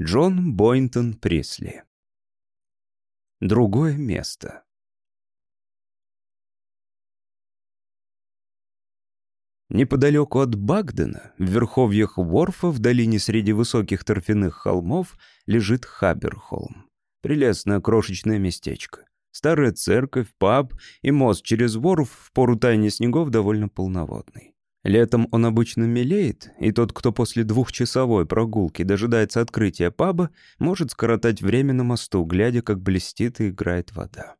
Джон Бойнтон Присли. Другое место. Неподалеку от Багдена, в верховьях Ворфа, в долине среди высоких торфяных холмов, лежит Хаберхолм. Прелестное крошечное местечко. Старая церковь, паб и мост через Ворф в пору таяния снегов довольно полноводный. Летом он обычно мелеет, и тот, кто после двухчасовой прогулки дожидается открытия паба, может скоротать время на мосту, глядя, как блестит и играет вода.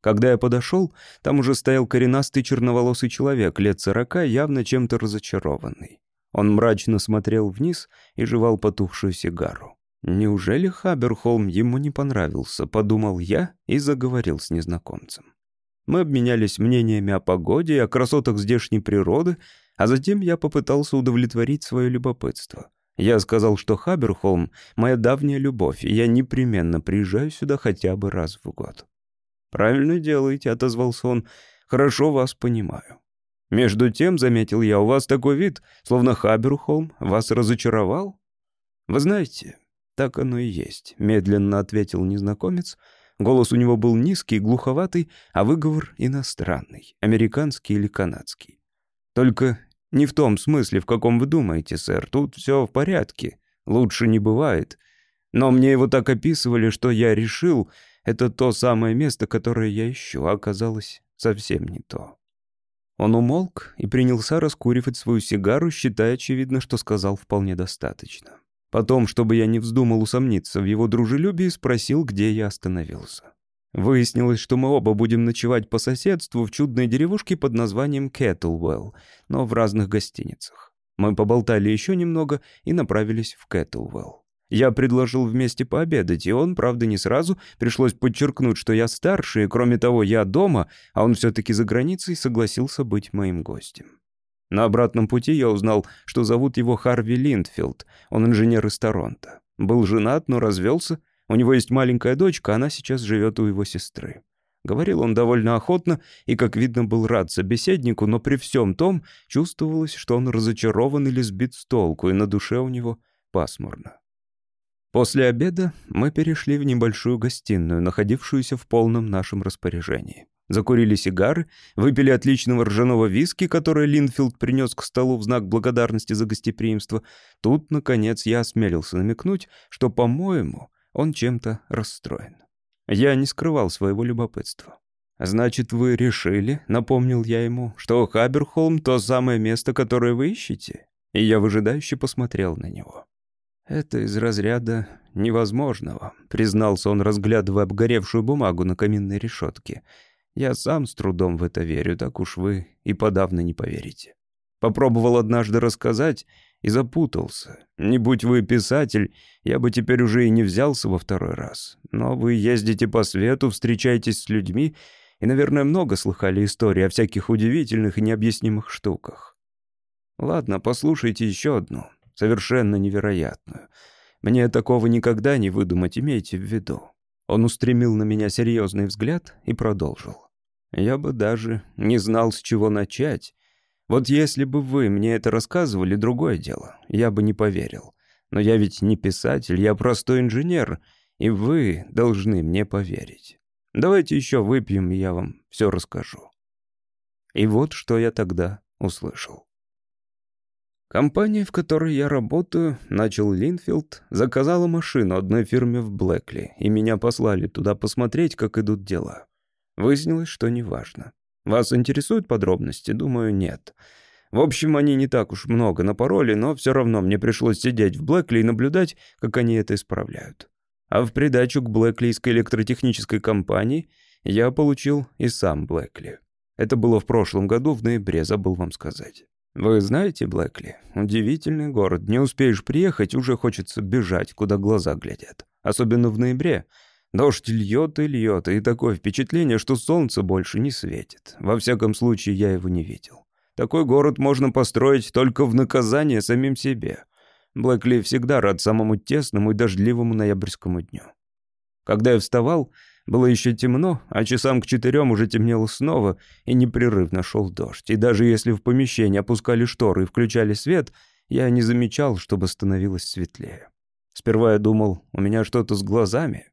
Когда я подошел, там уже стоял коренастый черноволосый человек лет сорока, явно чем-то разочарованный. Он мрачно смотрел вниз и жевал потухшую сигару. «Неужели Хаберхолм ему не понравился?» — подумал я и заговорил с незнакомцем. Мы обменялись мнениями о погоде и о красотах здешней природы, а затем я попытался удовлетворить свое любопытство. Я сказал, что Хаберхолм — моя давняя любовь, и я непременно приезжаю сюда хотя бы раз в год. «Правильно делаете», — отозвался он. «Хорошо вас понимаю». «Между тем, — заметил я, — у вас такой вид, словно Хаберхолм вас разочаровал?» «Вы знаете, так оно и есть», — медленно ответил незнакомец. Голос у него был низкий, глуховатый, а выговор иностранный, американский или канадский. «Только не в том смысле, в каком вы думаете, сэр. Тут все в порядке. Лучше не бывает. Но мне его так описывали, что я решил, это то самое место, которое я ищу, а оказалось совсем не то. Он умолк и принялся раскуривать свою сигару, считая, очевидно, что сказал вполне достаточно. Потом, чтобы я не вздумал усомниться в его дружелюбии, спросил, где я остановился. Выяснилось, что мы оба будем ночевать по соседству в чудной деревушке под названием Кэтлвелл, но в разных гостиницах. Мы поболтали еще немного и направились в Кэтлвелл. Я предложил вместе пообедать, и он, правда, не сразу. Пришлось подчеркнуть, что я старше, и кроме того, я дома, а он все-таки за границей согласился быть моим гостем. На обратном пути я узнал, что зовут его Харви Линдфилд, он инженер из Торонто. Был женат, но развелся. У него есть маленькая дочка, она сейчас живет у его сестры. Говорил он довольно охотно и, как видно, был рад собеседнику, но при всем том чувствовалось, что он разочарован или сбит с толку, и на душе у него пасмурно. После обеда мы перешли в небольшую гостиную, находившуюся в полном нашем распоряжении. Закурили сигары, выпили отличного ржаного виски, который Линфилд принес к столу в знак благодарности за гостеприимство. Тут, наконец, я осмелился намекнуть, что, по-моему, он чем-то расстроен. Я не скрывал своего любопытства. «Значит, вы решили, — напомнил я ему, — что Хаберхолм — то самое место, которое вы ищете?» И я выжидающе посмотрел на него. «Это из разряда невозможного», — признался он, разглядывая обгоревшую бумагу на каминной решетке. «Я сам с трудом в это верю, так уж вы и подавно не поверите. Попробовал однажды рассказать и запутался. Не будь вы писатель, я бы теперь уже и не взялся во второй раз. Но вы ездите по свету, встречаетесь с людьми и, наверное, много слыхали истории о всяких удивительных и необъяснимых штуках. Ладно, послушайте еще одну совершенно невероятную. Мне такого никогда не выдумать, имейте в виду». Он устремил на меня серьезный взгляд и продолжил. «Я бы даже не знал, с чего начать. Вот если бы вы мне это рассказывали, другое дело, я бы не поверил. Но я ведь не писатель, я простой инженер, и вы должны мне поверить. Давайте еще выпьем, и я вам все расскажу». И вот что я тогда услышал. Компания, в которой я работаю, начал Линфилд, заказала машину одной фирме в Блэкли, и меня послали туда посмотреть, как идут дела. Выяснилось, что неважно. Вас интересуют подробности? Думаю, нет. В общем, они не так уж много напороли, но все равно мне пришлось сидеть в Блэкли и наблюдать, как они это исправляют. А в придачу к Блэклийской электротехнической компании я получил и сам Блэкли. Это было в прошлом году, в ноябре, забыл вам сказать. Вы знаете Блэкли? Удивительный город. Не успеешь приехать, уже хочется бежать, куда глаза глядят. Особенно в ноябре. Дождь льет и льет, и такое впечатление, что солнце больше не светит. Во всяком случае, я его не видел. Такой город можно построить только в наказание самим себе. Блэкли всегда рад самому тесному и дождливому ноябрьскому дню. Когда я вставал, было еще темно, а часам к четырем уже темнело снова, и непрерывно шел дождь. И даже если в помещении опускали шторы и включали свет, я не замечал, чтобы становилось светлее. Сперва я думал, у меня что-то с глазами.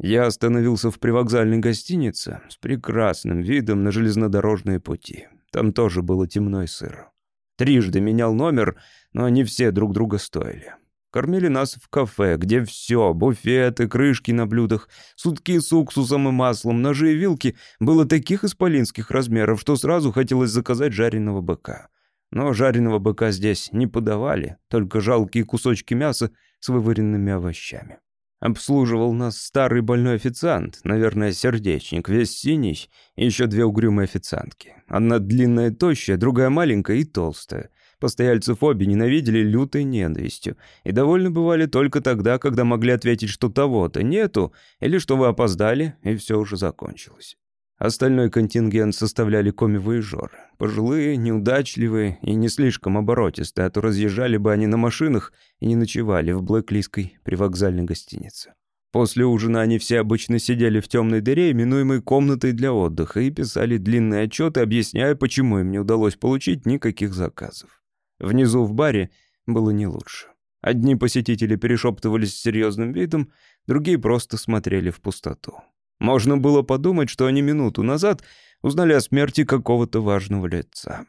Я остановился в привокзальной гостинице с прекрасным видом на железнодорожные пути. Там тоже было темно и сыро. Трижды менял номер, но они все друг друга стоили. Кормили нас в кафе, где все, буфеты, крышки на блюдах, сутки с уксусом и маслом, ножи и вилки было таких исполинских размеров, что сразу хотелось заказать жареного быка. Но жареного быка здесь не подавали, только жалкие кусочки мяса с вываренными овощами. Обслуживал нас старый больной официант, наверное, сердечник, весь синий, и еще две угрюмые официантки. Одна длинная тощая, другая маленькая и толстая. Постояльцев обе ненавидели лютой ненавистью и довольны бывали только тогда, когда могли ответить, что того-то нету, или что вы опоздали, и все уже закончилось. Остальной контингент составляли коми-воежоры. Пожилые, неудачливые и не слишком оборотистые, а то разъезжали бы они на машинах и не ночевали в Блэклийской привокзальной гостинице. После ужина они все обычно сидели в темной дыре, именуемой комнатой для отдыха, и писали длинные отчеты, объясняя, почему им не удалось получить никаких заказов. Внизу в баре было не лучше. Одни посетители перешептывались с серьезным видом, другие просто смотрели в пустоту. Можно было подумать, что они минуту назад узнали о смерти какого-то важного лица.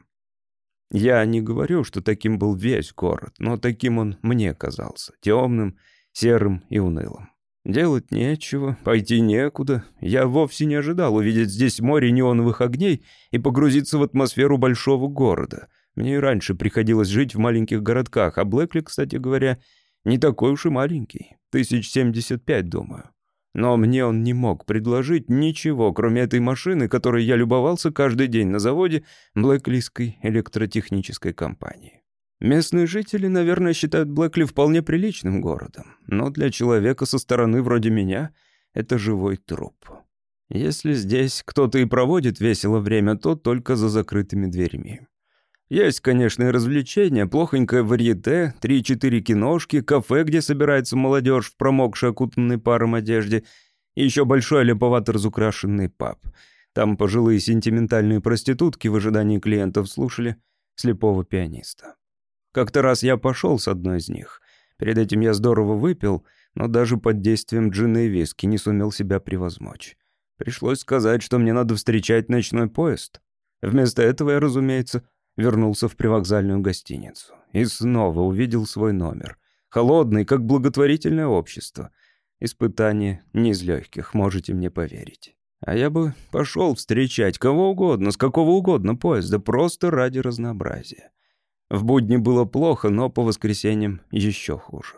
Я не говорю, что таким был весь город, но таким он мне казался, темным, серым и унылым. Делать нечего, пойти некуда. Я вовсе не ожидал увидеть здесь море неоновых огней и погрузиться в атмосферу большого города — мне и раньше приходилось жить в маленьких городках, а Блэкли, кстати говоря, не такой уж и маленький. Тысяч семьдесят пять, думаю. Но мне он не мог предложить ничего, кроме этой машины, которой я любовался каждый день на заводе Блэклийской электротехнической компании. Местные жители, наверное, считают Блэкли вполне приличным городом, но для человека со стороны вроде меня это живой труп. Если здесь кто-то и проводит весело время, то только за закрытыми дверьми. Есть, конечно, и развлечения, плохонькое варьете, три-четыре киношки, кафе, где собирается молодежь в промокшей окутанной паром одежде, и еще большой леповато разукрашенный паб. Там пожилые сентиментальные проститутки в ожидании клиентов слушали слепого пианиста. Как-то раз я пошел с одной из них. Перед этим я здорово выпил, но даже под действием джина и виски не сумел себя превозмочь. Пришлось сказать, что мне надо встречать ночной поезд. Вместо этого я, разумеется, вернулся в привокзальную гостиницу и снова увидел свой номер. Холодный, как благотворительное общество. Испытание не из легких, можете мне поверить. А я бы пошел встречать кого угодно, с какого угодно поезда, просто ради разнообразия. В будни было плохо, но по воскресеньям еще хуже.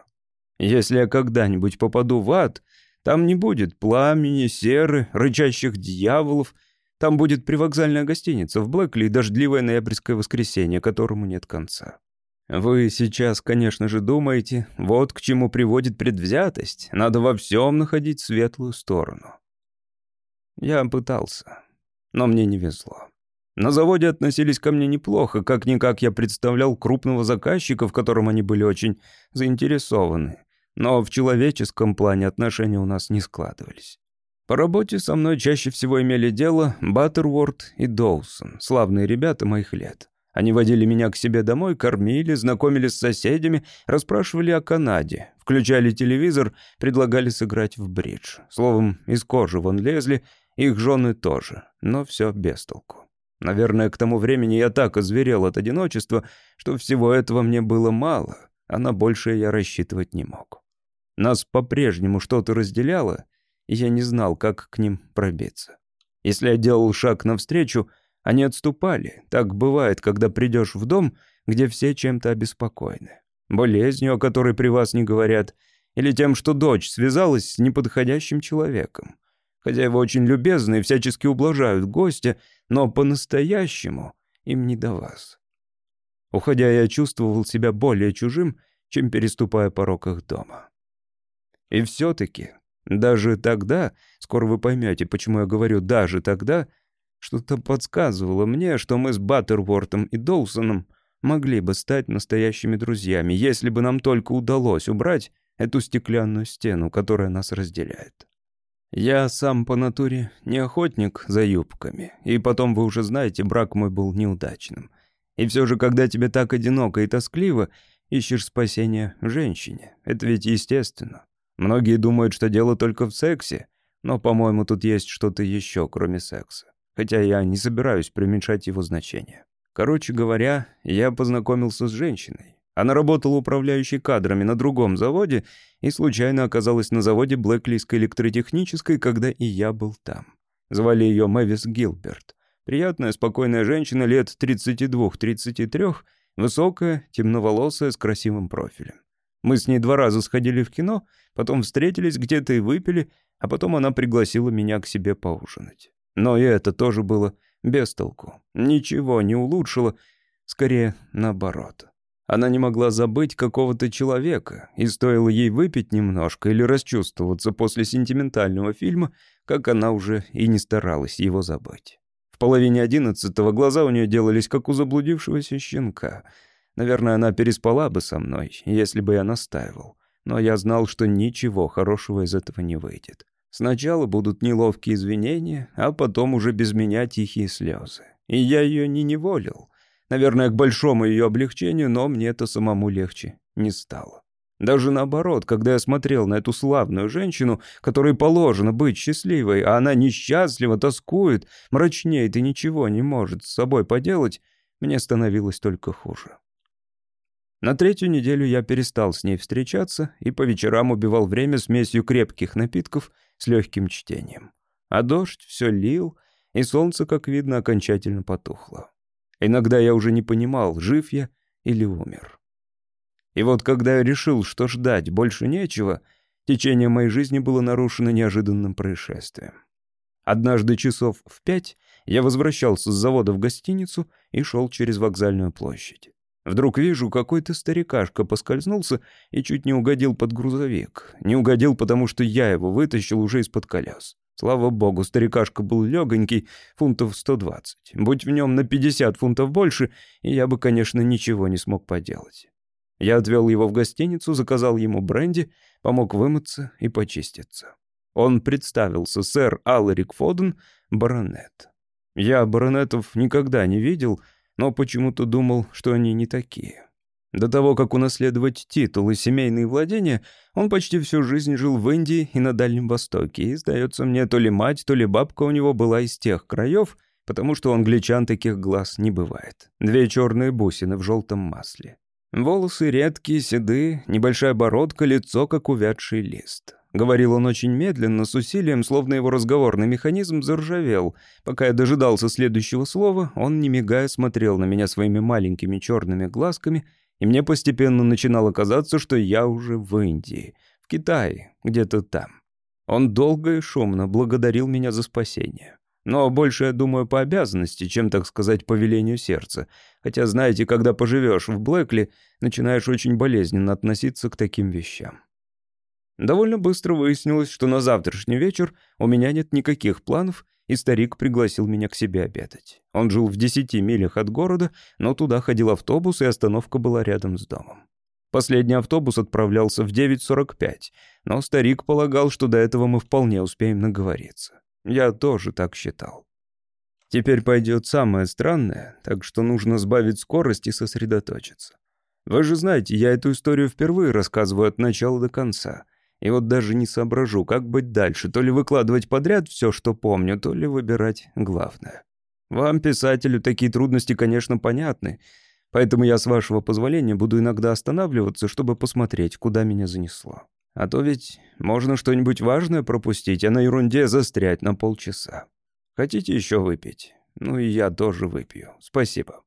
Если я когда-нибудь попаду в ад, там не будет пламени, серы, рычащих дьяволов — там будет привокзальная гостиница в Блэкли и дождливое ноябрьское воскресенье, которому нет конца. Вы сейчас, конечно же, думаете, вот к чему приводит предвзятость. Надо во всем находить светлую сторону. Я пытался, но мне не везло. На заводе относились ко мне неплохо, как-никак я представлял крупного заказчика, в котором они были очень заинтересованы. Но в человеческом плане отношения у нас не складывались. По работе со мной чаще всего имели дело Баттерворд и Доусон, славные ребята моих лет. Они водили меня к себе домой, кормили, знакомили с соседями, расспрашивали о Канаде, включали телевизор, предлагали сыграть в бридж. Словом, из кожи вон лезли, их жены тоже, но все без толку. Наверное, к тому времени я так озверел от одиночества, что всего этого мне было мало, а на большее я рассчитывать не мог. Нас по-прежнему что-то разделяло, и я не знал, как к ним пробиться. Если я делал шаг навстречу, они отступали. Так бывает, когда придешь в дом, где все чем-то обеспокоены. Болезнью, о которой при вас не говорят, или тем, что дочь связалась с неподходящим человеком. Хозяева очень любезны и всячески ублажают гостя, но по-настоящему им не до вас. Уходя, я чувствовал себя более чужим, чем переступая порог их дома. И все-таки даже тогда, скоро вы поймете, почему я говорю «даже тогда», что-то подсказывало мне, что мы с Баттервортом и Доусоном могли бы стать настоящими друзьями, если бы нам только удалось убрать эту стеклянную стену, которая нас разделяет. Я сам по натуре не охотник за юбками, и потом вы уже знаете, брак мой был неудачным. И все же, когда тебе так одиноко и тоскливо, ищешь спасения женщине. Это ведь естественно. Многие думают, что дело только в сексе, но, по-моему, тут есть что-то еще, кроме секса. Хотя я не собираюсь преуменьшать его значение. Короче говоря, я познакомился с женщиной. Она работала управляющей кадрами на другом заводе и случайно оказалась на заводе Блэклийской электротехнической, когда и я был там. Звали ее Мэвис Гилберт. Приятная, спокойная женщина лет 32-33, высокая, темноволосая, с красивым профилем. Мы с ней два раза сходили в кино, потом встретились где-то и выпили, а потом она пригласила меня к себе поужинать. Но и это тоже было без толку. Ничего не улучшило, скорее наоборот. Она не могла забыть какого-то человека, и стоило ей выпить немножко или расчувствоваться после сентиментального фильма, как она уже и не старалась его забыть. В половине одиннадцатого глаза у нее делались, как у заблудившегося щенка. Наверное, она переспала бы со мной, если бы я настаивал. Но я знал, что ничего хорошего из этого не выйдет. Сначала будут неловкие извинения, а потом уже без меня тихие слезы. И я ее не неволил. Наверное, к большому ее облегчению, но мне это самому легче не стало. Даже наоборот, когда я смотрел на эту славную женщину, которой положено быть счастливой, а она несчастлива, тоскует, мрачнеет и ничего не может с собой поделать, мне становилось только хуже. На третью неделю я перестал с ней встречаться и по вечерам убивал время смесью крепких напитков с легким чтением. А дождь все лил, и солнце, как видно, окончательно потухло. Иногда я уже не понимал, жив я или умер. И вот когда я решил, что ждать больше нечего, течение моей жизни было нарушено неожиданным происшествием. Однажды часов в пять я возвращался с завода в гостиницу и шел через вокзальную площадь. Вдруг вижу, какой-то старикашка поскользнулся и чуть не угодил под грузовик. Не угодил, потому что я его вытащил уже из-под колес. Слава богу, старикашка был легонький, фунтов 120. Будь в нем на 50 фунтов больше, и я бы, конечно, ничего не смог поделать. Я отвел его в гостиницу, заказал ему бренди, помог вымыться и почиститься. Он представился сэр Аларик Фоден, баронет. Я баронетов никогда не видел, но почему-то думал, что они не такие. До того, как унаследовать титул и семейные владения, он почти всю жизнь жил в Индии и на Дальнем Востоке, и, сдается мне, то ли мать, то ли бабка у него была из тех краев, потому что у англичан таких глаз не бывает. Две черные бусины в желтом масле. Волосы редкие, седые, небольшая бородка, лицо, как увядший лист. Говорил он очень медленно, с усилием, словно его разговорный механизм заржавел. Пока я дожидался следующего слова, он, не мигая, смотрел на меня своими маленькими черными глазками — и мне постепенно начинало казаться, что я уже в Индии, в Китае, где-то там. Он долго и шумно благодарил меня за спасение. Но больше, я думаю, по обязанности, чем, так сказать, по велению сердца. Хотя, знаете, когда поживешь в Блэкли, начинаешь очень болезненно относиться к таким вещам. Довольно быстро выяснилось, что на завтрашний вечер у меня нет никаких планов, и старик пригласил меня к себе обедать. Он жил в десяти милях от города, но туда ходил автобус, и остановка была рядом с домом. Последний автобус отправлялся в 9.45, но старик полагал, что до этого мы вполне успеем наговориться. Я тоже так считал. Теперь пойдет самое странное, так что нужно сбавить скорость и сосредоточиться. Вы же знаете, я эту историю впервые рассказываю от начала до конца — и вот даже не соображу, как быть дальше, то ли выкладывать подряд все, что помню, то ли выбирать главное. Вам, писателю, такие трудности, конечно, понятны, поэтому я, с вашего позволения, буду иногда останавливаться, чтобы посмотреть, куда меня занесло. А то ведь можно что-нибудь важное пропустить, а на ерунде застрять на полчаса. Хотите еще выпить? Ну и я тоже выпью. Спасибо.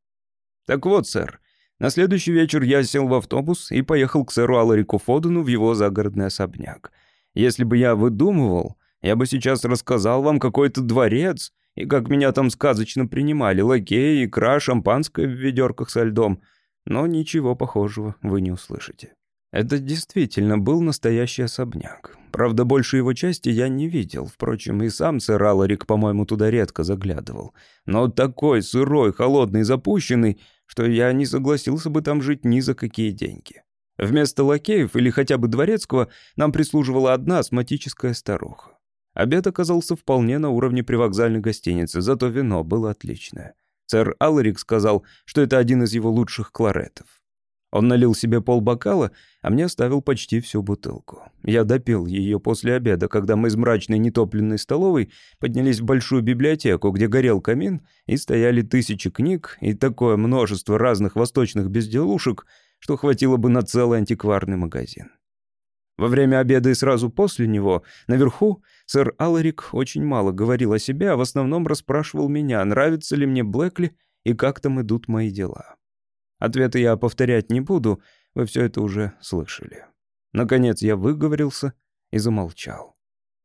Так вот, сэр, на следующий вечер я сел в автобус и поехал к сэру Аларику Фодену в его загородный особняк. Если бы я выдумывал, я бы сейчас рассказал вам какой-то дворец, и как меня там сказочно принимали, лакеи, икра, шампанское в ведерках со льдом. Но ничего похожего вы не услышите. Это действительно был настоящий особняк. Правда, больше его части я не видел. Впрочем, и сам сэр Аларик, по-моему, туда редко заглядывал. Но такой сырой, холодный, запущенный — что я не согласился бы там жить ни за какие деньги. Вместо лакеев или хотя бы дворецкого нам прислуживала одна астматическая старуха. Обед оказался вполне на уровне привокзальной гостиницы, зато вино было отличное. Сэр Алларик сказал, что это один из его лучших кларетов. Он налил себе полбокала, а мне оставил почти всю бутылку. Я допил ее после обеда, когда мы из мрачной нетопленной столовой поднялись в большую библиотеку, где горел камин, и стояли тысячи книг и такое множество разных восточных безделушек, что хватило бы на целый антикварный магазин. Во время обеда и сразу после него, наверху, сэр Аларик очень мало говорил о себе, а в основном расспрашивал меня, нравится ли мне Блэкли и как там идут мои дела. Ответы я повторять не буду, вы все это уже слышали. Наконец я выговорился и замолчал.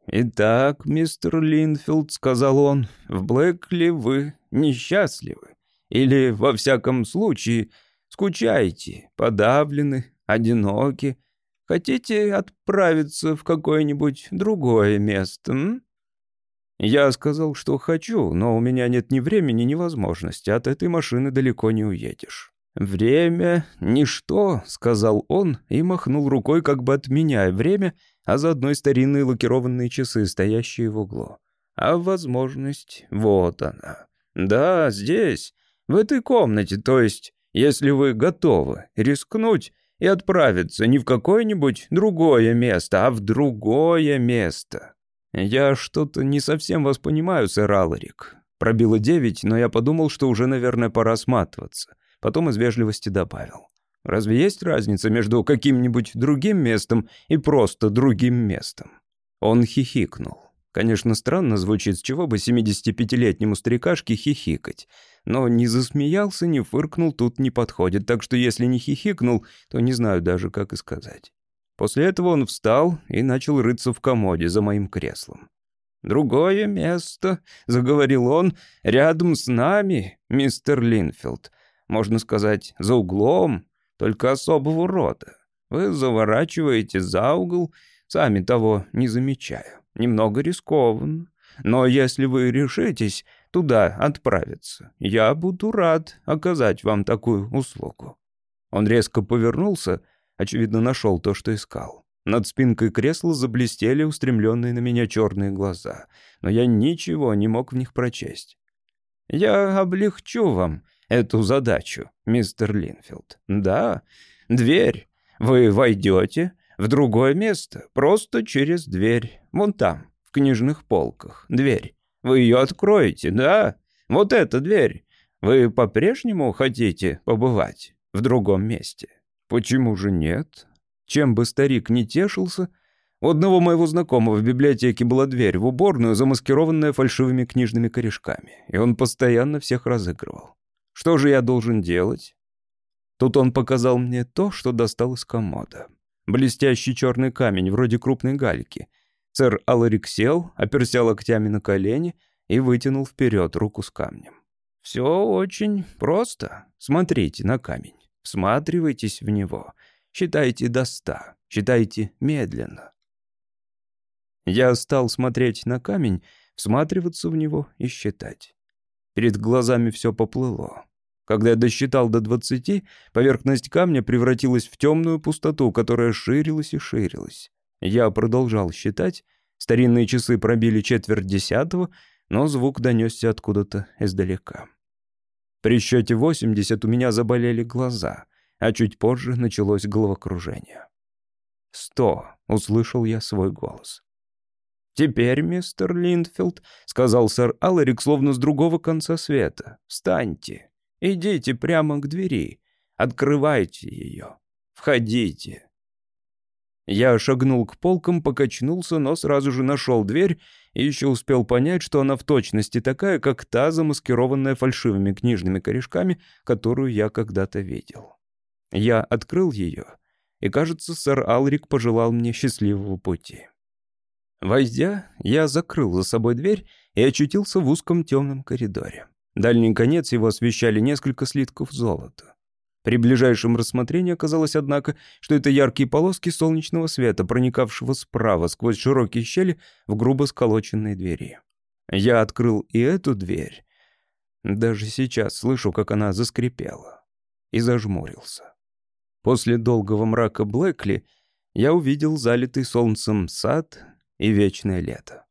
«Итак, мистер Линфилд», — сказал он, — «в Блэкли вы несчастливы. Или, во всяком случае, скучаете, подавлены, одиноки. Хотите отправиться в какое-нибудь другое место, м? Я сказал, что хочу, но у меня нет ни времени, ни возможности. От этой машины далеко не уедешь. «Время — ничто», — сказал он и махнул рукой, как бы отменяя время, а заодно и старинные лакированные часы, стоящие в углу. А возможность — вот она. «Да, здесь, в этой комнате, то есть, если вы готовы рискнуть и отправиться не в какое-нибудь другое место, а в другое место». «Я что-то не совсем вас понимаю, сэр Аларик». Пробило девять, но я подумал, что уже, наверное, пора сматываться. Потом из вежливости добавил. «Разве есть разница между каким-нибудь другим местом и просто другим местом?» Он хихикнул. Конечно, странно звучит, с чего бы 75-летнему старикашке хихикать. Но не засмеялся, не фыркнул, тут не подходит, так что если не хихикнул, то не знаю даже, как и сказать. После этого он встал и начал рыться в комоде за моим креслом. «Другое место», — заговорил он, — «рядом с нами, мистер Линфилд можно сказать, за углом, только особого рода. Вы заворачиваете за угол, сами того не замечая. Немного рискованно. Но если вы решитесь туда отправиться, я буду рад оказать вам такую услугу». Он резко повернулся, очевидно, нашел то, что искал. Над спинкой кресла заблестели устремленные на меня черные глаза, но я ничего не мог в них прочесть. «Я облегчу вам эту задачу, мистер Линфилд. Да, дверь. Вы войдете в другое место, просто через дверь. Вон там, в книжных полках, дверь. Вы ее откроете, да? Вот эта дверь. Вы по-прежнему хотите побывать в другом месте? Почему же нет? Чем бы старик не тешился, у одного моего знакомого в библиотеке была дверь в уборную, замаскированная фальшивыми книжными корешками, и он постоянно всех разыгрывал. Что же я должен делать? Тут он показал мне то, что достал из комода. Блестящий черный камень, вроде крупной гальки. Сэр Аларик сел, оперся локтями на колени и вытянул вперед руку с камнем. «Все очень просто. Смотрите на камень. Всматривайтесь в него. Считайте до ста. Считайте медленно». Я стал смотреть на камень, всматриваться в него и считать. Перед глазами все поплыло. Когда я досчитал до двадцати, поверхность камня превратилась в темную пустоту, которая ширилась и ширилась. Я продолжал считать. Старинные часы пробили четверть десятого, но звук донесся откуда-то издалека. При счете восемьдесят у меня заболели глаза, а чуть позже началось головокружение. «Сто!» — услышал я свой голос. «Теперь, мистер Линдфилд», — сказал сэр Аларик, словно с другого конца света, — «встаньте, идите прямо к двери, открывайте ее, входите». Я шагнул к полкам, покачнулся, но сразу же нашел дверь и еще успел понять, что она в точности такая, как та, замаскированная фальшивыми книжными корешками, которую я когда-то видел. Я открыл ее, и, кажется, сэр Алрик пожелал мне счастливого пути. Войдя, я закрыл за собой дверь и очутился в узком темном коридоре. Дальний конец его освещали несколько слитков золота. При ближайшем рассмотрении оказалось, однако, что это яркие полоски солнечного света, проникавшего справа сквозь широкие щели в грубо сколоченные двери. Я открыл и эту дверь. Даже сейчас слышу, как она заскрипела. И зажмурился. После долгого мрака Блэкли я увидел залитый солнцем сад и вечное лето.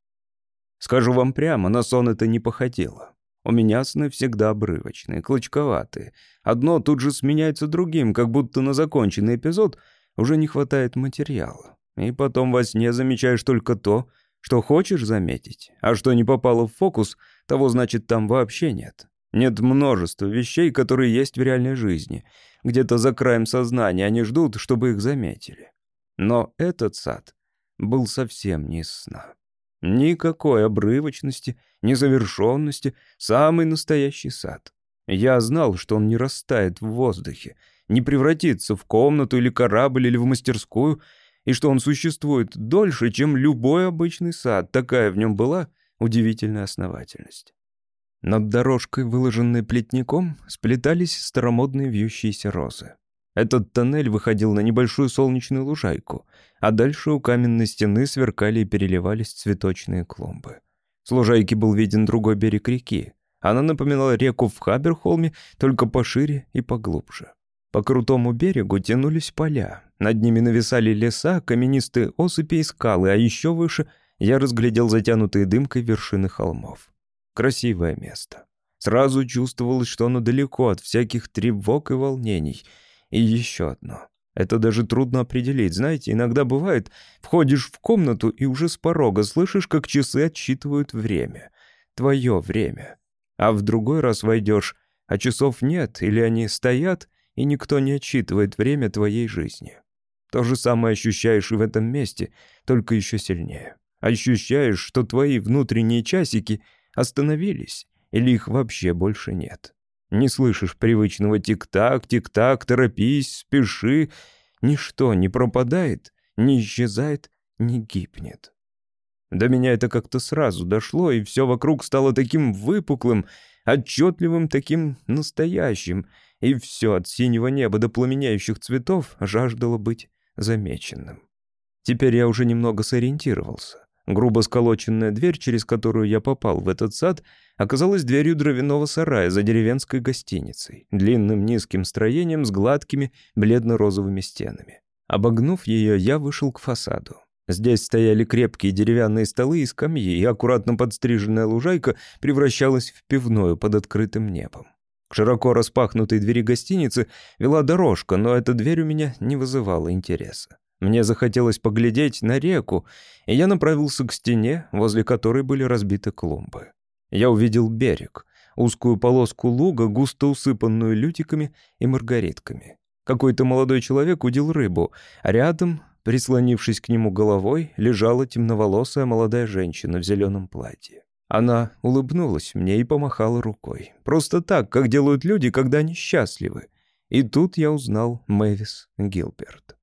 Скажу вам прямо, на сон это не походило. У меня сны всегда обрывочные, клочковатые. Одно тут же сменяется другим, как будто на законченный эпизод уже не хватает материала. И потом во сне замечаешь только то, что хочешь заметить, а что не попало в фокус, того значит там вообще нет. Нет множества вещей, которые есть в реальной жизни. Где-то за краем сознания они ждут, чтобы их заметили. Но этот сад был совсем не из сна. Никакой обрывочности, незавершенности, самый настоящий сад. Я знал, что он не растает в воздухе, не превратится в комнату или корабль или в мастерскую, и что он существует дольше, чем любой обычный сад. Такая в нем была удивительная основательность. Над дорожкой, выложенной плетником, сплетались старомодные вьющиеся розы. Этот тоннель выходил на небольшую солнечную лужайку, а дальше у каменной стены сверкали и переливались цветочные клумбы. С лужайки был виден другой берег реки. Она напоминала реку в Хаберхолме, только пошире и поглубже. По крутому берегу тянулись поля. Над ними нависали леса, каменистые осыпи и скалы, а еще выше я разглядел затянутые дымкой вершины холмов. Красивое место. Сразу чувствовалось, что оно далеко от всяких тревог и волнений. И еще одно. Это даже трудно определить. Знаете, иногда бывает, входишь в комнату и уже с порога слышишь, как часы отсчитывают время. Твое время. А в другой раз войдешь, а часов нет, или они стоят — и никто не отчитывает время твоей жизни. То же самое ощущаешь и в этом месте, только еще сильнее. Ощущаешь, что твои внутренние часики остановились, или их вообще больше нет. Не слышишь привычного тик-так, тик-так, торопись, спеши. Ничто не пропадает, не исчезает, не гибнет. До меня это как-то сразу дошло, и все вокруг стало таким выпуклым, отчетливым, таким настоящим — и все от синего неба до пламеняющих цветов жаждало быть замеченным. Теперь я уже немного сориентировался. Грубо сколоченная дверь, через которую я попал в этот сад, оказалась дверью дровяного сарая за деревенской гостиницей, длинным низким строением с гладкими бледно-розовыми стенами. Обогнув ее, я вышел к фасаду. Здесь стояли крепкие деревянные столы и скамьи, и аккуратно подстриженная лужайка превращалась в пивную под открытым небом. К широко распахнутой двери гостиницы вела дорожка, но эта дверь у меня не вызывала интереса. Мне захотелось поглядеть на реку, и я направился к стене, возле которой были разбиты клумбы. Я увидел берег, узкую полоску луга, густо усыпанную лютиками и маргаритками. Какой-то молодой человек удил рыбу, а рядом, прислонившись к нему головой, лежала темноволосая молодая женщина в зеленом платье. Она улыбнулась мне и помахала рукой. Просто так, как делают люди, когда они счастливы. И тут я узнал Мэвис Гилберт.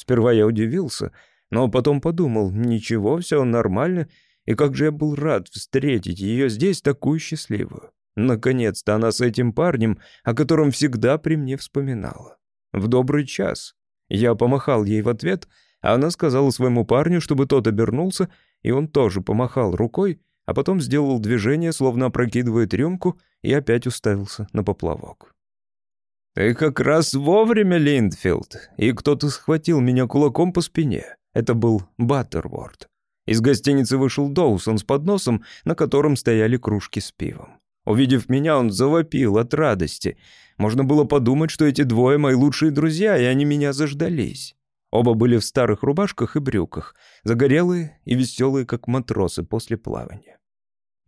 Сперва я удивился, но потом подумал, ничего, все нормально, и как же я был рад встретить ее здесь такую счастливую. Наконец-то она с этим парнем, о котором всегда при мне вспоминала. В добрый час. Я помахал ей в ответ, а она сказала своему парню, чтобы тот обернулся, и он тоже помахал рукой, а потом сделал движение, словно опрокидывает рюмку, и опять уставился на поплавок. «Ты как раз вовремя, Линдфилд!» И кто-то схватил меня кулаком по спине. Это был Баттерворд. Из гостиницы вышел Доусон с подносом, на котором стояли кружки с пивом. Увидев меня, он завопил от радости. Можно было подумать, что эти двое мои лучшие друзья, и они меня заждались. Оба были в старых рубашках и брюках, загорелые и веселые, как матросы после плавания.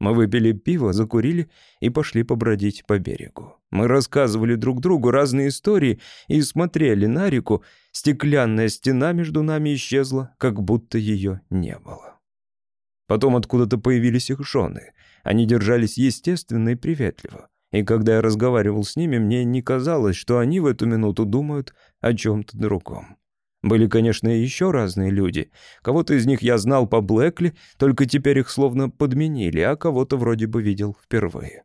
Мы выпили пиво, закурили и пошли побродить по берегу. Мы рассказывали друг другу разные истории и смотрели на реку. Стеклянная стена между нами исчезла, как будто ее не было. Потом откуда-то появились их жены. Они держались естественно и приветливо. И когда я разговаривал с ними, мне не казалось, что они в эту минуту думают о чем-то другом. Были, конечно, еще разные люди. Кого-то из них я знал по Блэкли, только теперь их словно подменили, а кого-то вроде бы видел впервые.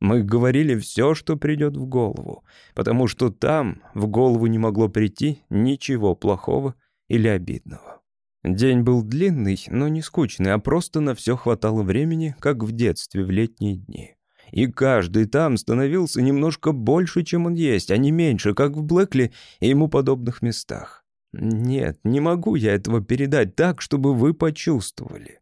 Мы говорили все, что придет в голову, потому что там в голову не могло прийти ничего плохого или обидного. День был длинный, но не скучный, а просто на все хватало времени, как в детстве в летние дни. И каждый там становился немножко больше, чем он есть, а не меньше, как в Блэкли и ему подобных местах. Нет, не могу я этого передать так, чтобы вы почувствовали.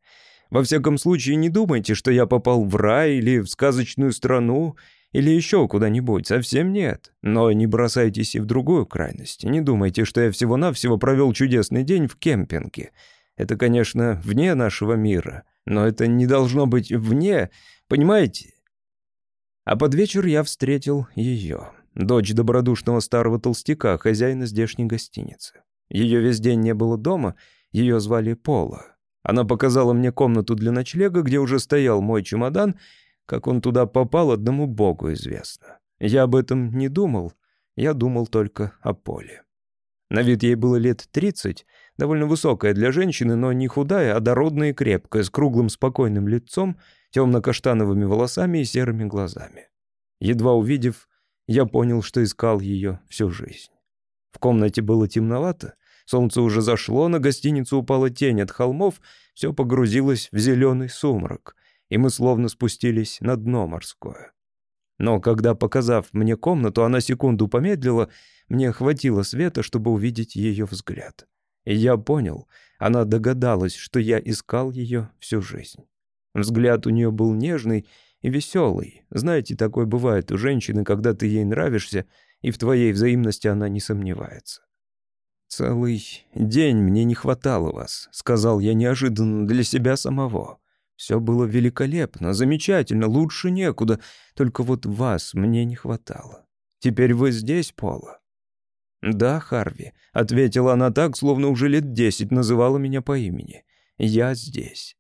Во всяком случае, не думайте, что я попал в рай или в сказочную страну, или еще куда-нибудь. Совсем нет. Но не бросайтесь и в другую крайность. Не думайте, что я всего-навсего провел чудесный день в кемпинге. Это, конечно, вне нашего мира, но это не должно быть вне, понимаете? А под вечер я встретил ее, дочь добродушного старого толстяка, хозяина здешней гостиницы. Ее весь день не было дома, ее звали Пола. Она показала мне комнату для ночлега, где уже стоял мой чемодан, как он туда попал, одному богу известно. Я об этом не думал, я думал только о Поле. На вид ей было лет тридцать, довольно высокая для женщины, но не худая, а дородная и крепкая, с круглым спокойным лицом, темно-каштановыми волосами и серыми глазами. Едва увидев, я понял, что искал ее всю жизнь. В комнате было темновато, солнце уже зашло, на гостиницу упала тень от холмов, все погрузилось в зеленый сумрак, и мы словно спустились на дно морское. Но когда, показав мне комнату, она секунду помедлила, мне хватило света, чтобы увидеть ее взгляд. И я понял, она догадалась, что я искал ее всю жизнь. Взгляд у нее был нежный и веселый. Знаете, такое бывает у женщины, когда ты ей нравишься, и в твоей взаимности она не сомневается. «Целый день мне не хватало вас», — сказал я неожиданно для себя самого. «Все было великолепно, замечательно, лучше некуда, только вот вас мне не хватало. Теперь вы здесь, Пола?» «Да, Харви», — ответила она так, словно уже лет десять называла меня по имени. «Я здесь».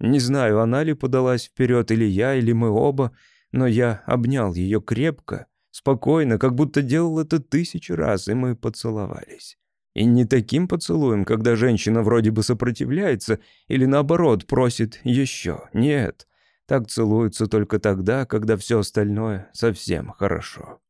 Не знаю, она ли подалась вперед, или я, или мы оба, но я обнял ее крепко, спокойно, как будто делал это тысячи раз, и мы поцеловались. И не таким поцелуем, когда женщина вроде бы сопротивляется или наоборот просит еще. Нет, так целуются только тогда, когда все остальное совсем хорошо.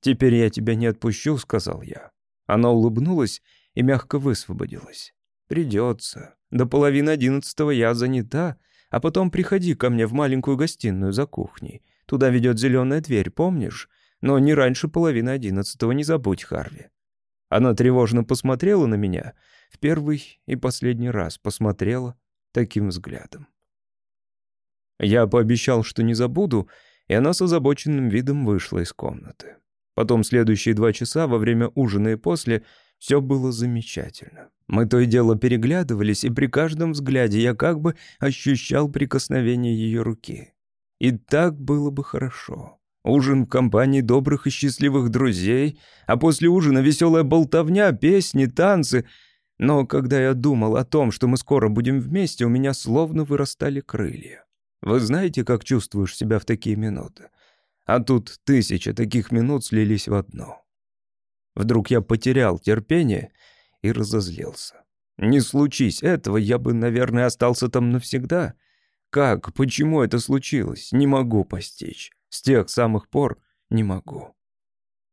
«Теперь я тебя не отпущу», — сказал я. Она улыбнулась и мягко высвободилась. «Придется. До половины одиннадцатого я занята, а потом приходи ко мне в маленькую гостиную за кухней. Туда ведет зеленая дверь, помнишь? Но не раньше половины одиннадцатого, не забудь, Харви». Она тревожно посмотрела на меня, в первый и последний раз посмотрела таким взглядом. Я пообещал, что не забуду, и она с озабоченным видом вышла из комнаты. Потом следующие два часа во время ужина и после все было замечательно. Мы то и дело переглядывались, и при каждом взгляде я как бы ощущал прикосновение ее руки. И так было бы хорошо. Ужин в компании добрых и счастливых друзей, а после ужина веселая болтовня, песни, танцы. Но когда я думал о том, что мы скоро будем вместе, у меня словно вырастали крылья. Вы знаете, как чувствуешь себя в такие минуты? А тут тысяча таких минут слились в одно. Вдруг я потерял терпение и разозлился. Не случись этого, я бы, наверное, остался там навсегда. Как, почему это случилось, не могу постичь. С тех самых пор не могу.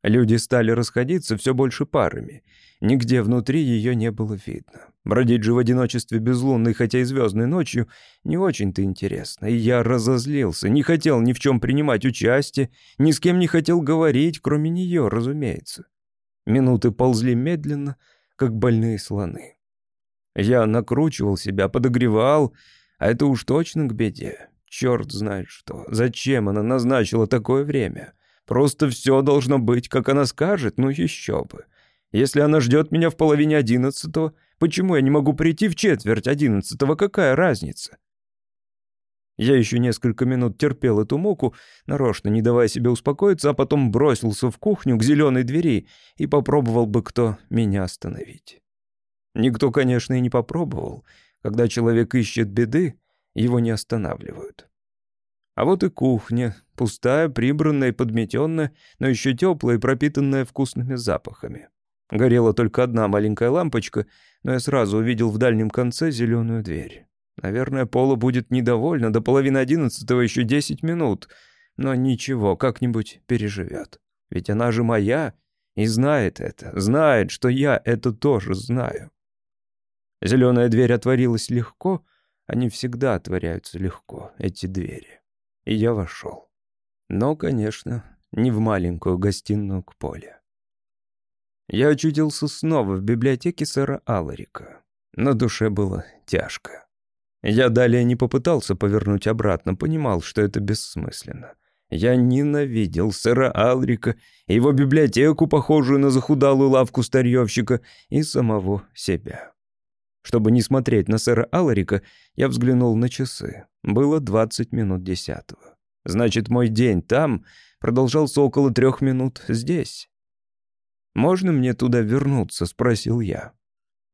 Люди стали расходиться все больше парами. Нигде внутри ее не было видно. Бродить же в одиночестве безлунной, хотя и звездной ночью, не очень-то интересно. И я разозлился, не хотел ни в чем принимать участие, ни с кем не хотел говорить, кроме нее, разумеется. Минуты ползли медленно, как больные слоны. Я накручивал себя, подогревал, а это уж точно к беде. Черт знает что. Зачем она назначила такое время? Просто все должно быть, как она скажет, ну еще бы. Если она ждет меня в половине одиннадцатого, почему я не могу прийти в четверть одиннадцатого? Какая разница? Я еще несколько минут терпел эту муку, нарочно не давая себе успокоиться, а потом бросился в кухню к зеленой двери и попробовал бы кто меня остановить. Никто, конечно, и не попробовал. Когда человек ищет беды, его не останавливают. А вот и кухня, пустая, прибранная и подметенная, но еще теплая и пропитанная вкусными запахами. Горела только одна маленькая лампочка, но я сразу увидел в дальнем конце зеленую дверь. Наверное, Пола будет недовольна, до половины одиннадцатого еще десять минут, но ничего, как-нибудь переживет. Ведь она же моя и знает это, знает, что я это тоже знаю. Зеленая дверь отворилась легко, они всегда отворяются легко, эти двери. И я вошел. Но, конечно, не в маленькую гостиную к поле. Я очутился снова в библиотеке сэра Аларика. На душе было тяжко. Я далее не попытался повернуть обратно, понимал, что это бессмысленно. Я ненавидел сэра Алрика, его библиотеку, похожую на захудалую лавку старьевщика, и самого себя. Чтобы не смотреть на сэра Алрика, я взглянул на часы. Было 20 минут десятого. Значит, мой день там продолжался около трех минут здесь. «Можно мне туда вернуться?» — спросил я.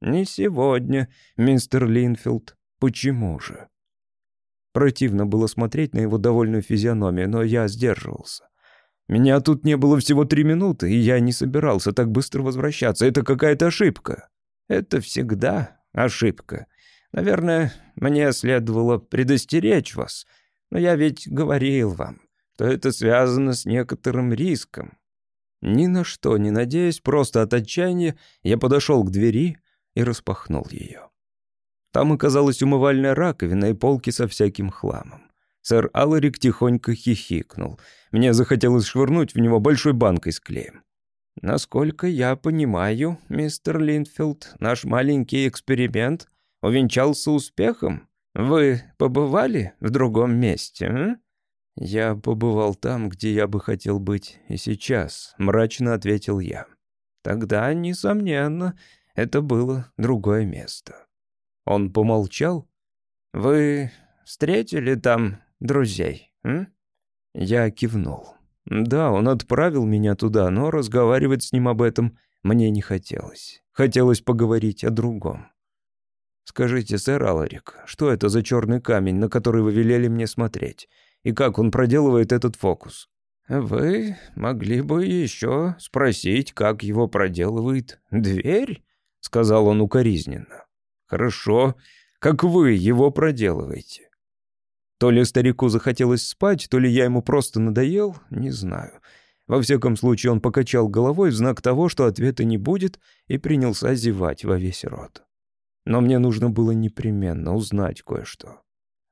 «Не сегодня, мистер Линфилд. Почему же?» Противно было смотреть на его довольную физиономию, но я сдерживался. Меня тут не было всего три минуты, и я не собирался так быстро возвращаться. Это какая-то ошибка. Это всегда ошибка. Наверное, мне следовало предостеречь вас, но я ведь говорил вам, что это связано с некоторым риском. Ни на что не надеясь, просто от отчаяния, я подошел к двери и распахнул ее. Там оказалась умывальная раковина и полки со всяким хламом. Сэр Аларик тихонько хихикнул. Мне захотелось швырнуть в него большой банкой с клеем. «Насколько я понимаю, мистер Линфилд, наш маленький эксперимент увенчался успехом. Вы побывали в другом месте, а?» «Я побывал там, где я бы хотел быть и сейчас», — мрачно ответил я. «Тогда, несомненно, это было другое место». Он помолчал. «Вы встретили там друзей, м?» Я кивнул. Да, он отправил меня туда, но разговаривать с ним об этом мне не хотелось. Хотелось поговорить о другом. «Скажите, сэр Аларик, что это за черный камень, на который вы велели мне смотреть? И как он проделывает этот фокус?» «Вы могли бы еще спросить, как его проделывает дверь?» — сказал он укоризненно. Хорошо, как вы его проделываете. То ли старику захотелось спать, то ли я ему просто надоел, не знаю. Во всяком случае, он покачал головой в знак того, что ответа не будет, и принялся зевать во весь рот. Но мне нужно было непременно узнать кое-что.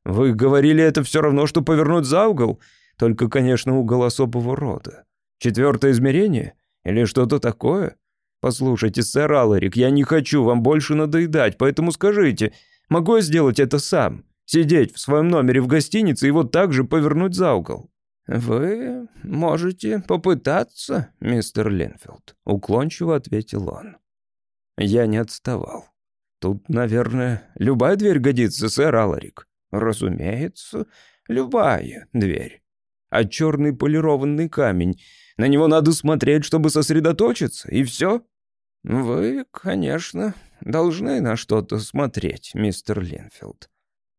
«Вы говорили, это все равно, что повернуть за угол, только, конечно, угол особого рода. Четвертое измерение? Или что-то такое?» «Послушайте, сэр Аларик, я не хочу вам больше надоедать, поэтому скажите, могу я сделать это сам? Сидеть в своем номере в гостинице и вот так же повернуть за угол?» «Вы можете попытаться, мистер Ленфилд», — уклончиво ответил он. Я не отставал. «Тут, наверное, любая дверь годится, сэр Аларик». «Разумеется, любая дверь». «А черный полированный камень, на него надо смотреть, чтобы сосредоточиться, и все?» «Вы, конечно, должны на что-то смотреть, мистер Линфилд».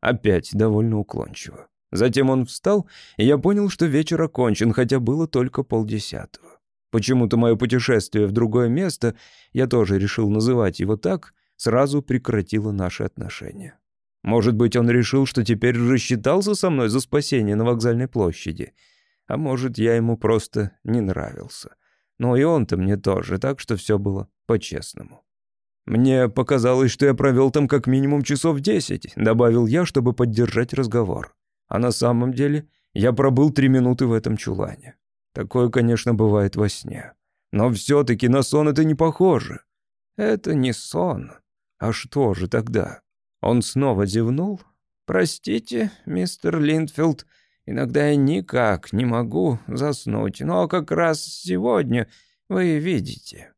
Опять довольно уклончиво. Затем он встал, и я понял, что вечер окончен, хотя было только полдесятого. Почему-то мое путешествие в другое место, я тоже решил называть его так, сразу прекратило наши отношения. Может быть, он решил, что теперь рассчитался со мной за спасение на вокзальной площади. А может, я ему просто не нравился. Но и он-то мне тоже, так что все было по-честному. «Мне показалось, что я провел там как минимум часов десять», добавил я, чтобы поддержать разговор. А на самом деле я пробыл три минуты в этом чулане. Такое, конечно, бывает во сне. Но все-таки на сон это не похоже. Это не сон. А что же тогда? Он снова зевнул. «Простите, мистер Линдфилд, иногда я никак не могу заснуть, но как раз сегодня вы видите».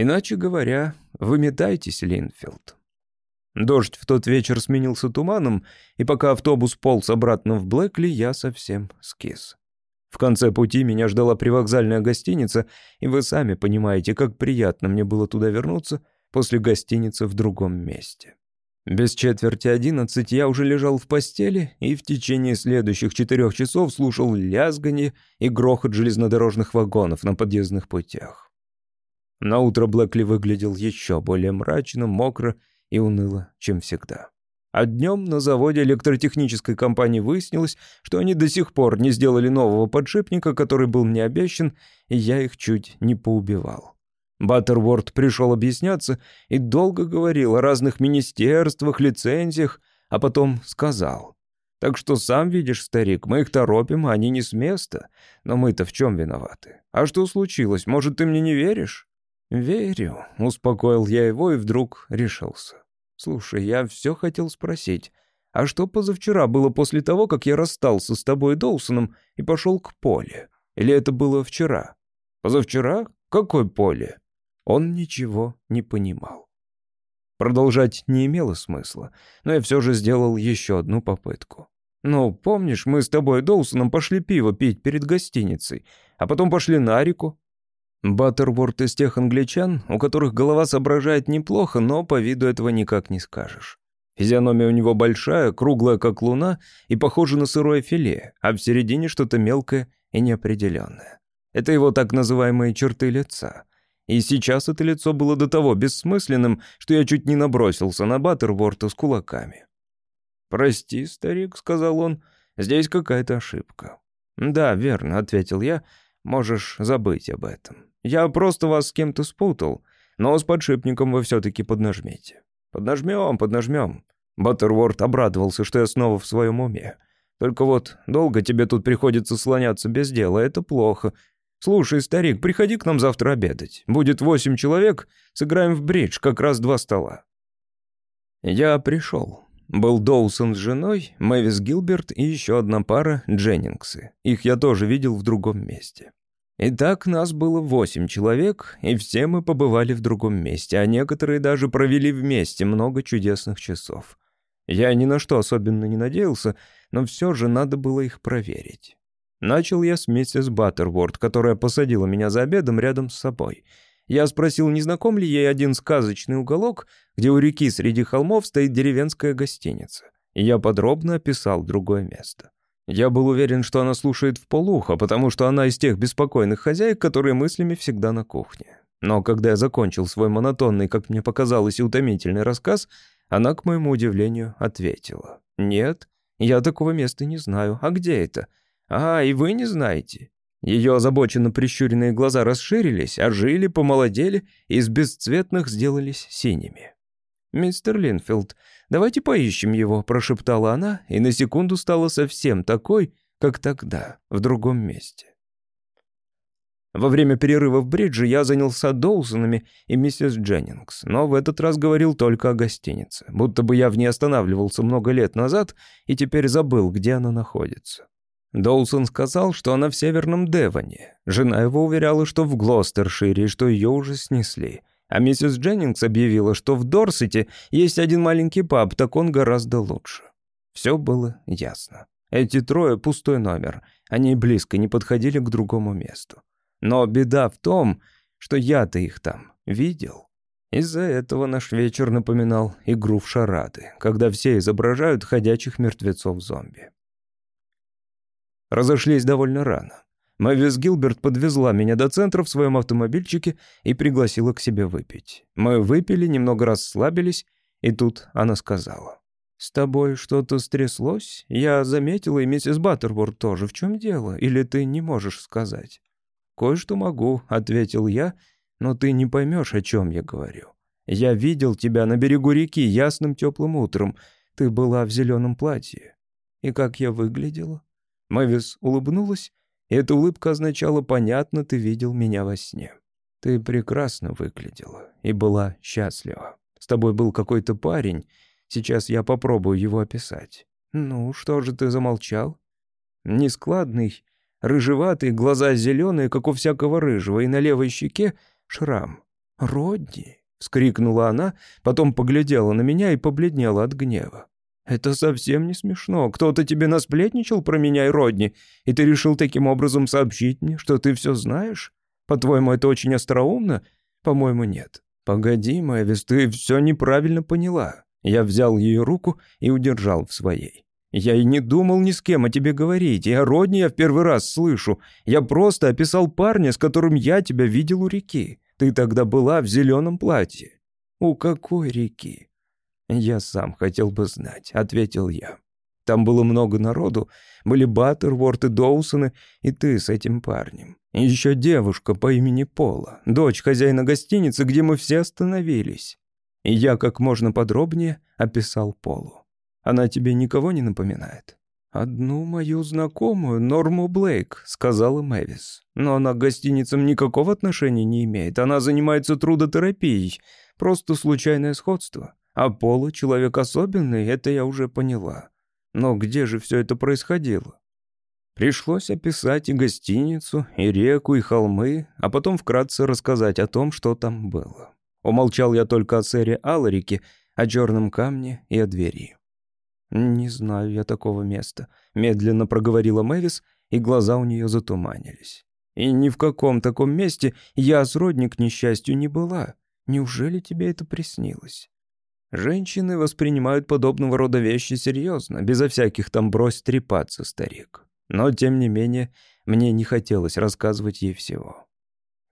Иначе говоря, выметайтесь, Линфилд. Дождь в тот вечер сменился туманом, и пока автобус полз обратно в Блэкли, я совсем скис. В конце пути меня ждала привокзальная гостиница, и вы сами понимаете, как приятно мне было туда вернуться после гостиницы в другом месте. Без четверти одиннадцать я уже лежал в постели и в течение следующих четырех часов слушал лязганье и грохот железнодорожных вагонов на подъездных путях. На утро Блэкли выглядел еще более мрачно, мокро и уныло, чем всегда. А днем на заводе электротехнической компании выяснилось, что они до сих пор не сделали нового подшипника, который был мне обещан, и я их чуть не поубивал. Баттерворд пришел объясняться и долго говорил о разных министерствах, лицензиях, а потом сказал. «Так что сам видишь, старик, мы их торопим, а они не с места. Но мы-то в чем виноваты? А что случилось? Может, ты мне не веришь?» «Верю», — успокоил я его и вдруг решился. «Слушай, я все хотел спросить. А что позавчера было после того, как я расстался с тобой Доусоном и пошел к Поле? Или это было вчера? Позавчера? Какой Поле? Он ничего не понимал. Продолжать не имело смысла, но я все же сделал еще одну попытку. «Ну, помнишь, мы с тобой Доусоном пошли пиво пить перед гостиницей, а потом пошли на реку?» Баттерворд из тех англичан, у которых голова соображает неплохо, но по виду этого никак не скажешь. Физиономия у него большая, круглая, как луна, и похожа на сырое филе, а в середине что-то мелкое и неопределенное. Это его так называемые черты лица. И сейчас это лицо было до того бессмысленным, что я чуть не набросился на Баттерворта с кулаками. «Прости, старик», — сказал он, — «здесь какая-то ошибка». «Да, верно», — ответил я, — «можешь забыть об этом. Я просто вас с кем-то спутал, но с подшипником вы все-таки поднажмете». «Поднажмем, поднажмем». Баттерворд обрадовался, что я снова в своем уме. «Только вот долго тебе тут приходится слоняться без дела, это плохо. Слушай, старик, приходи к нам завтра обедать. Будет восемь человек, сыграем в бридж, как раз два стола». Я пришел. Был Доусон с женой, Мэвис Гилберт и еще одна пара, Дженнингсы. Их я тоже видел в другом месте. Итак, нас было восемь человек, и все мы побывали в другом месте, а некоторые даже провели вместе много чудесных часов. Я ни на что особенно не надеялся, но все же надо было их проверить. Начал я с миссис Баттерворд, которая посадила меня за обедом рядом с собой — я спросил, не знаком ли ей один сказочный уголок, где у реки среди холмов стоит деревенская гостиница. И я подробно описал другое место. Я был уверен, что она слушает в полухо, потому что она из тех беспокойных хозяек, которые мыслями всегда на кухне. Но когда я закончил свой монотонный, как мне показалось, и утомительный рассказ, она, к моему удивлению, ответила. «Нет, я такого места не знаю. А где это? А, и вы не знаете? Ее озабоченно прищуренные глаза расширились, ожили, помолодели и из бесцветных сделались синими. «Мистер Линфилд, давайте поищем его», — прошептала она, и на секунду стала совсем такой, как тогда, в другом месте. Во время перерыва в бридже я занялся Доусонами и миссис Дженнингс, но в этот раз говорил только о гостинице, будто бы я в ней останавливался много лет назад и теперь забыл, где она находится. Доусон сказал, что она в Северном Девоне. Жена его уверяла, что в Глостершире, и что ее уже снесли. А миссис Дженнингс объявила, что в Дорсете есть один маленький паб, так он гораздо лучше. Все было ясно. Эти трое — пустой номер. Они близко не подходили к другому месту. Но беда в том, что я-то их там видел. Из-за этого наш вечер напоминал игру в шарады, когда все изображают ходячих мертвецов-зомби. Разошлись довольно рано. Мэвис Гилберт подвезла меня до центра в своем автомобильчике и пригласила к себе выпить. Мы выпили, немного расслабились, и тут она сказала. «С тобой что-то стряслось? Я заметила, и миссис Баттерворд тоже. В чем дело? Или ты не можешь сказать?» «Кое-что могу», — ответил я, — «но ты не поймешь, о чем я говорю. Я видел тебя на берегу реки ясным теплым утром. Ты была в зеленом платье. И как я выглядела?» Мэвис улыбнулась, эта улыбка означала «понятно, ты видел меня во сне». «Ты прекрасно выглядела и была счастлива. С тобой был какой-то парень. Сейчас я попробую его описать». «Ну, что же ты замолчал?» «Нескладный, рыжеватый, глаза зеленые, как у всякого рыжего, и на левой щеке шрам. Родни!» — вскрикнула она, потом поглядела на меня и побледнела от гнева. «Это совсем не смешно. Кто-то тебе насплетничал про меня и Родни, и ты решил таким образом сообщить мне, что ты все знаешь? По-твоему, это очень остроумно? По-моему, нет. Погоди, Мэвис, ты все неправильно поняла». Я взял ее руку и удержал в своей. «Я и не думал ни с кем о тебе говорить, и о Родни я в первый раз слышу. Я просто описал парня, с которым я тебя видел у реки. Ты тогда была в зеленом платье». «У какой реки?» «Я сам хотел бы знать», — ответил я. «Там было много народу. Были Баттерворд и Доусоны, и ты с этим парнем. Еще девушка по имени Пола, дочь хозяина гостиницы, где мы все остановились». И я как можно подробнее описал Полу. «Она тебе никого не напоминает?» «Одну мою знакомую, Норму Блейк», — сказала Мэвис. «Но она к гостиницам никакого отношения не имеет. Она занимается трудотерапией. Просто случайное сходство. А Пола человек особенный, это я уже поняла. Но где же все это происходило? Пришлось описать и гостиницу, и реку, и холмы, а потом вкратце рассказать о том, что там было. Умолчал я только о сэре Аларике, о черном камне и о двери. «Не знаю я такого места», — медленно проговорила Мэвис, и глаза у нее затуманились. «И ни в каком таком месте я сродник несчастью не была. Неужели тебе это приснилось?» Женщины воспринимают подобного рода вещи серьезно, безо всяких там брось трепаться, старик. Но, тем не менее, мне не хотелось рассказывать ей всего.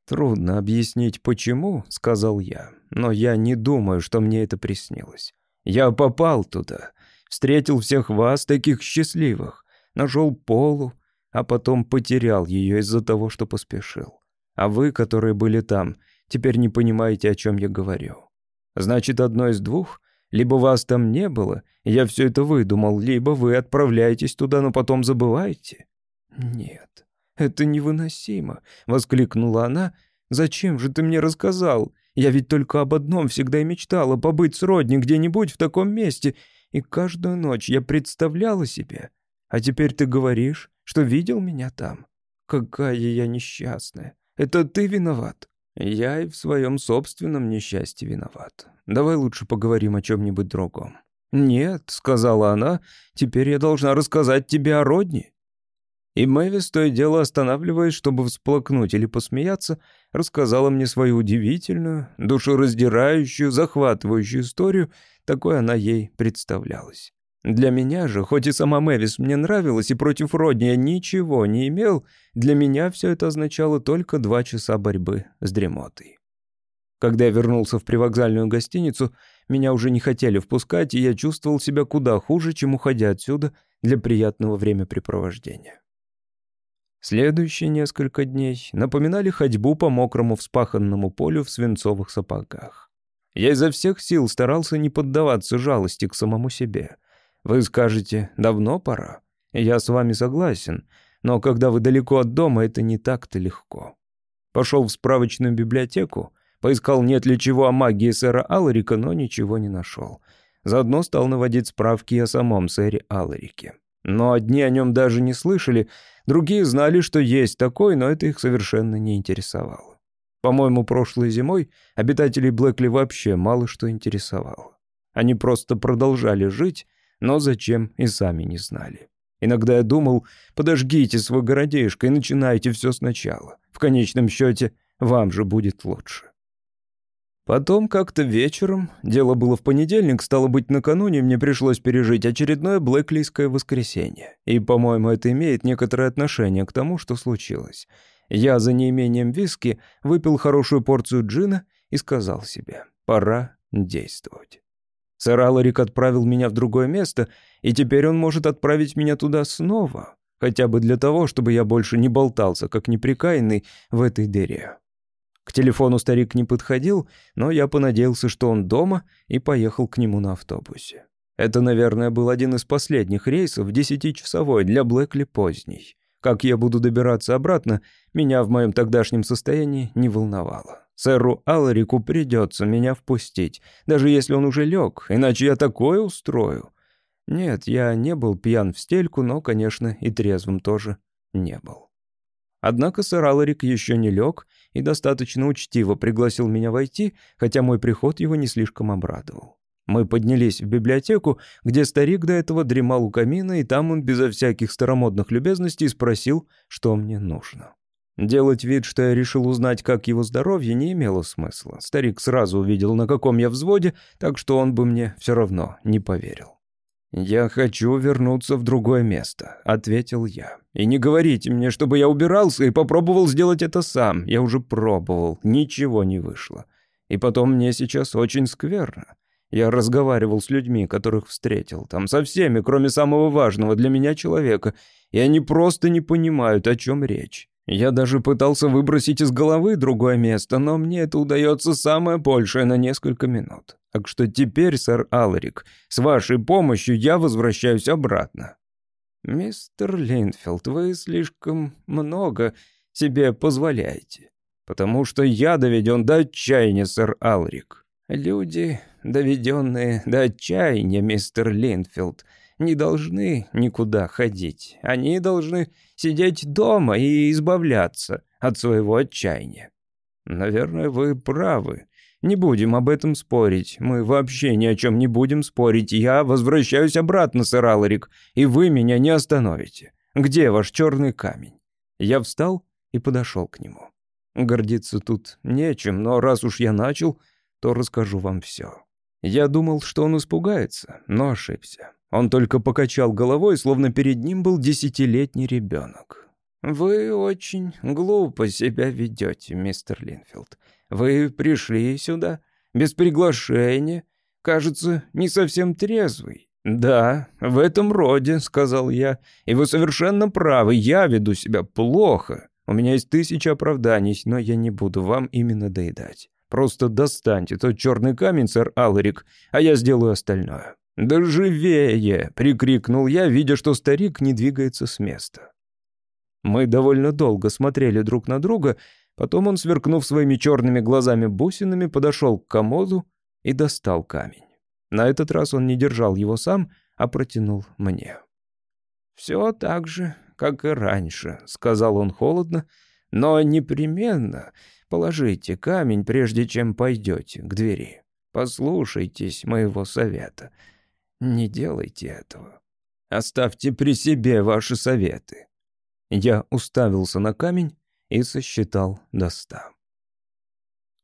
«Трудно объяснить, почему», — сказал я, «но я не думаю, что мне это приснилось. Я попал туда, встретил всех вас, таких счастливых, нашел Полу, а потом потерял ее из-за того, что поспешил. А вы, которые были там, теперь не понимаете, о чем я говорю. Значит, одно из двух — либо вас там не было, я все это выдумал, либо вы отправляетесь туда, но потом забываете». «Нет, это невыносимо», — воскликнула она. «Зачем же ты мне рассказал? Я ведь только об одном всегда и мечтала — побыть с родней где-нибудь в таком месте, и каждую ночь я представляла себе. А теперь ты говоришь, что видел меня там. Какая я несчастная. Это ты виноват». «Я и в своем собственном несчастье виноват. Давай лучше поговорим о чем-нибудь другом». «Нет», — сказала она, — «теперь я должна рассказать тебе о Родни». И Мэвис, то и дело останавливаясь, чтобы всплакнуть или посмеяться, рассказала мне свою удивительную, душераздирающую, захватывающую историю, такой она ей представлялась. Для меня же, хоть и сама Мэвис мне нравилась, и против Родни я ничего не имел, для меня все это означало только два часа борьбы с дремотой. Когда я вернулся в привокзальную гостиницу, меня уже не хотели впускать, и я чувствовал себя куда хуже, чем уходя отсюда для приятного времяпрепровождения. Следующие несколько дней напоминали ходьбу по мокрому вспаханному полю в свинцовых сапогах. Я изо всех сил старался не поддаваться жалости к самому себе. Вы скажете, давно пора? Я с вами согласен, но когда вы далеко от дома, это не так-то легко. Пошел в справочную библиотеку, Поискал, нет ли чего о магии сэра Аларика, но ничего не нашел. Заодно стал наводить справки о самом сэре Аларике. Но одни о нем даже не слышали, другие знали, что есть такой, но это их совершенно не интересовало. По-моему, прошлой зимой обитателей Блэкли вообще мало что интересовало. Они просто продолжали жить, но зачем и сами не знали. Иногда я думал, подожгите свой городишко и начинайте все сначала. В конечном счете, вам же будет лучше. Потом как-то вечером, дело было в понедельник, стало быть, накануне мне пришлось пережить очередное блэклийское воскресенье. И, по-моему, это имеет некоторое отношение к тому, что случилось. Я за неимением виски выпил хорошую порцию джина и сказал себе, пора действовать. Сэр Аларик отправил меня в другое место, и теперь он может отправить меня туда снова, хотя бы для того, чтобы я больше не болтался, как неприкаянный, в этой дыре. К телефону старик не подходил, но я понадеялся, что он дома, и поехал к нему на автобусе. Это, наверное, был один из последних рейсов, десятичасовой, для Блэкли поздний. Как я буду добираться обратно, меня в моем тогдашнем состоянии не волновало. Сэру Аларику придется меня впустить, даже если он уже лег, иначе я такое устрою. Нет, я не был пьян в стельку, но, конечно, и трезвым тоже не был. Однако сэр Аларик еще не лег и достаточно учтиво пригласил меня войти, хотя мой приход его не слишком обрадовал. Мы поднялись в библиотеку, где старик до этого дремал у камина, и там он безо всяких старомодных любезностей спросил, что мне нужно. Делать вид, что я решил узнать, как его здоровье, не имело смысла. Старик сразу увидел, на каком я взводе, так что он бы мне все равно не поверил. «Я хочу вернуться в другое место», — ответил я. «И не говорите мне, чтобы я убирался и попробовал сделать это сам. Я уже пробовал, ничего не вышло. И потом мне сейчас очень скверно. Я разговаривал с людьми, которых встретил, там со всеми, кроме самого важного для меня человека, и они просто не понимают, о чем речь. Я даже пытался выбросить из головы другое место, но мне это удается самое большее на несколько минут. Так что теперь, сэр Аларик, с вашей помощью я возвращаюсь обратно. Мистер Линфилд, вы слишком много себе позволяете. Потому что я доведен до отчаяния, сэр Алрик. Люди доведенные до отчаяния, мистер Линфилд, не должны никуда ходить. Они должны сидеть дома и избавляться от своего отчаяния. Наверное, вы правы. Не будем об этом спорить. Мы вообще ни о чем не будем спорить. Я возвращаюсь обратно, сэр Аларик, и вы меня не остановите. Где ваш черный камень? Я встал и подошел к нему. Гордиться тут нечем, но раз уж я начал, то расскажу вам все. Я думал, что он испугается, но ошибся. Он только покачал головой, словно перед ним был десятилетний ребенок. «Вы очень глупо себя ведете, мистер Линфилд. Вы пришли сюда без приглашения, кажется, не совсем трезвый». «Да, в этом роде», — сказал я, — «и вы совершенно правы, я веду себя плохо. У меня есть тысяча оправданий, но я не буду вам именно доедать. Просто достаньте тот черный камень, сэр Аларик, а я сделаю остальное». «Да живее!» — прикрикнул я, видя, что старик не двигается с места. Мы довольно долго смотрели друг на друга, потом он, сверкнув своими черными глазами-бусинами, подошел к комоду и достал камень. На этот раз он не держал его сам, а протянул мне. «Все так же, как и раньше», — сказал он холодно, — «но непременно положите камень, прежде чем пойдете к двери. Послушайтесь моего совета. Не делайте этого. Оставьте при себе ваши советы». Я уставился на камень и сосчитал до ста.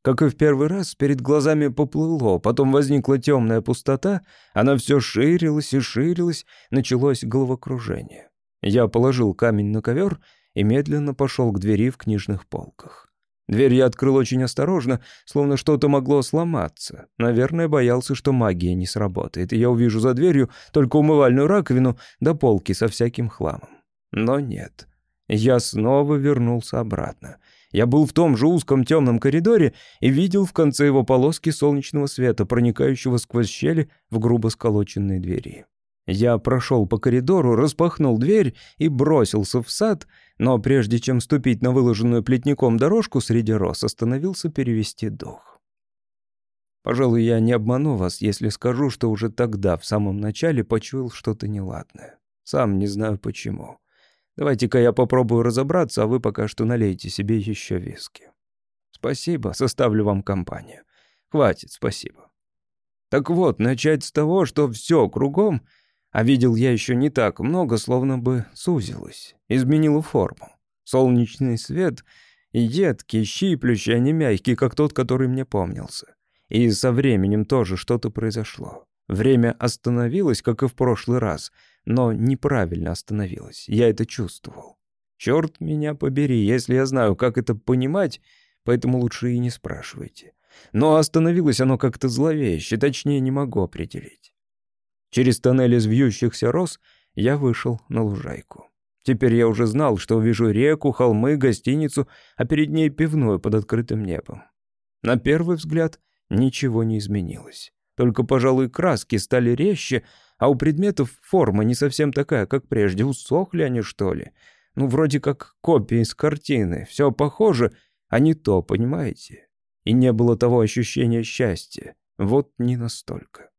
Как и в первый раз, перед глазами поплыло, потом возникла темная пустота, она все ширилась и ширилась, началось головокружение. Я положил камень на ковер и медленно пошел к двери в книжных полках. Дверь я открыл очень осторожно, словно что-то могло сломаться. Наверное, боялся, что магия не сработает, и я увижу за дверью только умывальную раковину до полки со всяким хламом. Но нет. Я снова вернулся обратно. Я был в том же узком темном коридоре и видел в конце его полоски солнечного света, проникающего сквозь щели в грубо сколоченные двери. Я прошел по коридору, распахнул дверь и бросился в сад, но прежде чем ступить на выложенную плетником дорожку среди роз, остановился перевести дух. Пожалуй, я не обману вас, если скажу, что уже тогда, в самом начале, почуял что-то неладное. Сам не знаю почему. Давайте-ка я попробую разобраться, а вы пока что налейте себе еще виски. Спасибо, составлю вам компанию. Хватит, спасибо. Так вот, начать с того, что все кругом а видел я еще не так много, словно бы сузилось, изменило форму. Солнечный свет едкий, щиплющий, а не мягкий, как тот, который мне помнился. И со временем тоже что-то произошло. Время остановилось, как и в прошлый раз, но неправильно остановилось. Я это чувствовал. Черт меня побери, если я знаю, как это понимать, поэтому лучше и не спрашивайте. Но остановилось оно как-то зловеще, точнее не могу определить. Через тоннель из вьющихся роз я вышел на лужайку. Теперь я уже знал, что увижу реку, холмы, гостиницу, а перед ней пивную под открытым небом. На первый взгляд ничего не изменилось. Только, пожалуй, краски стали резче, а у предметов форма не совсем такая, как прежде. Усохли они, что ли? Ну, вроде как копии из картины. Все похоже, а не то, понимаете? И не было того ощущения счастья. Вот не настолько.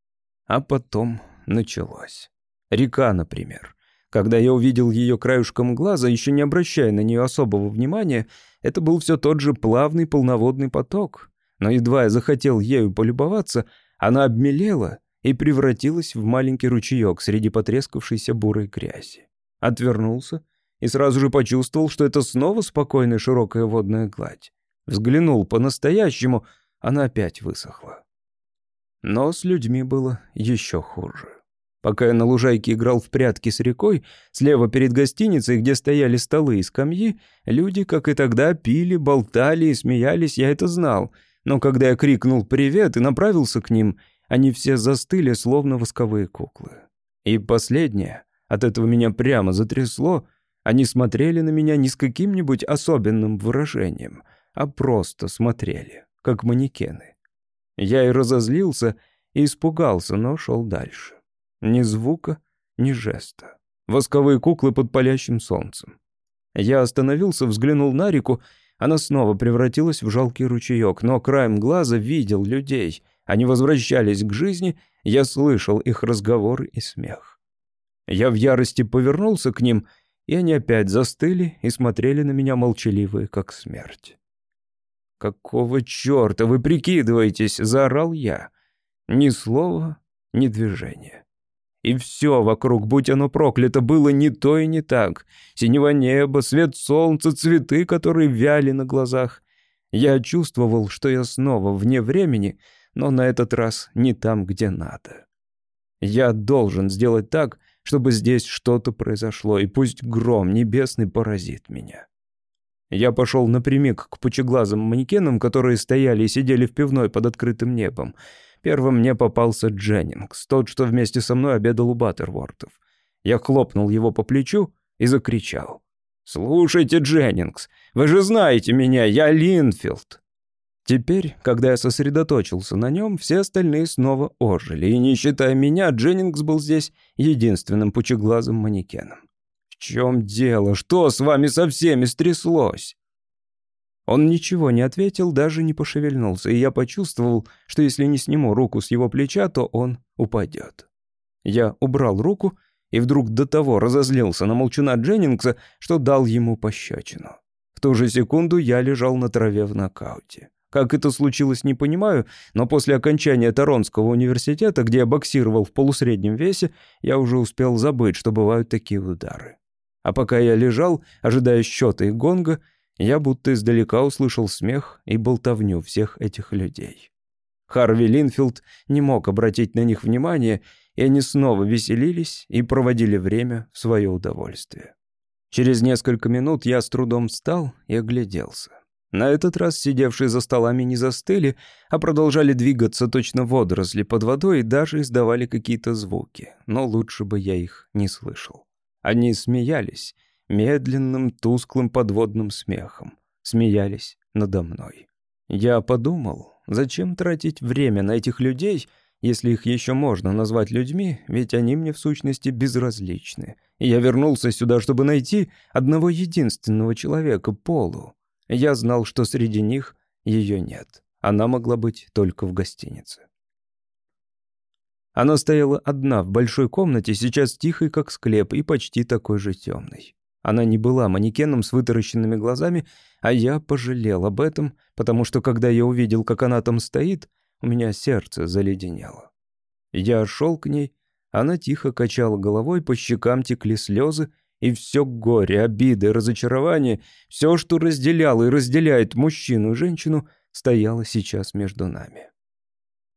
А потом началось. Река, например. Когда я увидел ее краюшком глаза, еще не обращая на нее особого внимания, это был все тот же плавный полноводный поток. Но едва я захотел ею полюбоваться, она обмелела и превратилась в маленький ручеек среди потрескавшейся бурой грязи. Отвернулся и сразу же почувствовал, что это снова спокойная широкая водная гладь. Взглянул по-настоящему, она опять высохла. Но с людьми было еще хуже. Пока я на лужайке играл в прятки с рекой, слева перед гостиницей, где стояли столы и скамьи, люди, как и тогда, пили, болтали и смеялись, я это знал. Но когда я крикнул «привет» и направился к ним, они все застыли, словно восковые куклы. И последнее, от этого меня прямо затрясло, они смотрели на меня не с каким-нибудь особенным выражением, а просто смотрели, как манекены. Я и разозлился, и испугался, но шел дальше. Ни звука, ни жеста. Восковые куклы под палящим солнцем. Я остановился, взглянул на реку, она снова превратилась в жалкий ручеек, но краем глаза видел людей. они возвращались к жизни, я слышал их разговоры и смех. Я в ярости повернулся к ним, и они опять застыли и смотрели на меня молчаливые, как смерть. «Какого черта вы прикидываетесь?» — заорал я. Ни слова, ни движения. И все вокруг, будь оно проклято, было не то и не так. Синего неба, свет солнца, цветы, которые вяли на глазах. Я чувствовал, что я снова вне времени, но на этот раз не там, где надо. Я должен сделать так, чтобы здесь что-то произошло, и пусть гром небесный поразит меня. Я пошел напрямик к пучеглазым манекенам, которые стояли и сидели в пивной под открытым небом. Первым мне попался Дженнингс, тот, что вместе со мной обедал у Баттервортов. Я хлопнул его по плечу и закричал. «Слушайте, Дженнингс, вы же знаете меня, я Линфилд!» Теперь, когда я сосредоточился на нем, все остальные снова ожили, и не считая меня, Дженнингс был здесь единственным пучеглазым манекеном. «В чем дело? Что с вами со всеми стряслось?» Он ничего не ответил, даже не пошевельнулся, и я почувствовал, что если не сниму руку с его плеча, то он упадет. Я убрал руку и вдруг до того разозлился на молчуна Дженнингса, что дал ему пощечину. В ту же секунду я лежал на траве в нокауте. Как это случилось, не понимаю, но после окончания Торонского университета, где я боксировал в полусреднем весе, я уже успел забыть, что бывают такие удары. А пока я лежал, ожидая счета и гонга, я будто издалека услышал смех и болтовню всех этих людей. Харви Линфилд не мог обратить на них внимание, и они снова веселились и проводили время в свое удовольствие. Через несколько минут я с трудом встал и огляделся. На этот раз сидевшие за столами не застыли, а продолжали двигаться точно водоросли под водой и даже издавали какие-то звуки, но лучше бы я их не слышал. Они смеялись, медленным, тусклым подводным смехом. Смеялись надо мной. Я подумал, зачем тратить время на этих людей, если их еще можно назвать людьми, ведь они мне в сущности безразличны. И я вернулся сюда, чтобы найти одного единственного человека, Полу. Я знал, что среди них ее нет. Она могла быть только в гостинице. Она стояла одна в большой комнате, сейчас тихой, как склеп, и почти такой же темной. Она не была манекеном с вытаращенными глазами, а я пожалел об этом, потому что когда я увидел, как она там стоит, у меня сердце заледенело. Я шел к ней, она тихо качала головой, по щекам текли слезы, и все горе, обиды, разочарование, все, что разделяло и разделяет мужчину и женщину, стояло сейчас между нами.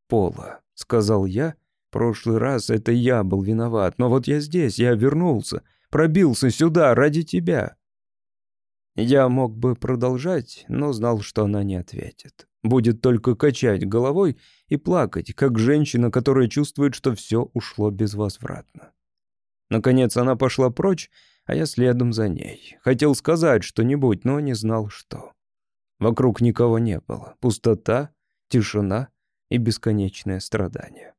«Пола», — сказал я, — «прошлый раз это я был виноват, но вот я здесь, я вернулся» пробился сюда ради тебя». Я мог бы продолжать, но знал, что она не ответит. Будет только качать головой и плакать, как женщина, которая чувствует, что все ушло безвозвратно. Наконец она пошла прочь, а я следом за ней. Хотел сказать что-нибудь, но не знал, что. Вокруг никого не было. Пустота, тишина и бесконечное страдание.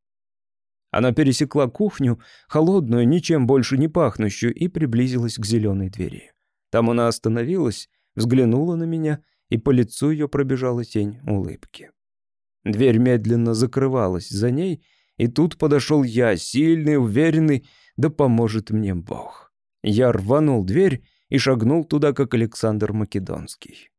Она пересекла кухню, холодную, ничем больше не пахнущую, и приблизилась к зеленой двери. Там она остановилась, взглянула на меня, и по лицу ее пробежала тень улыбки. Дверь медленно закрывалась за ней, и тут подошел я, сильный, уверенный, да поможет мне Бог. Я рванул дверь и шагнул туда, как Александр Македонский.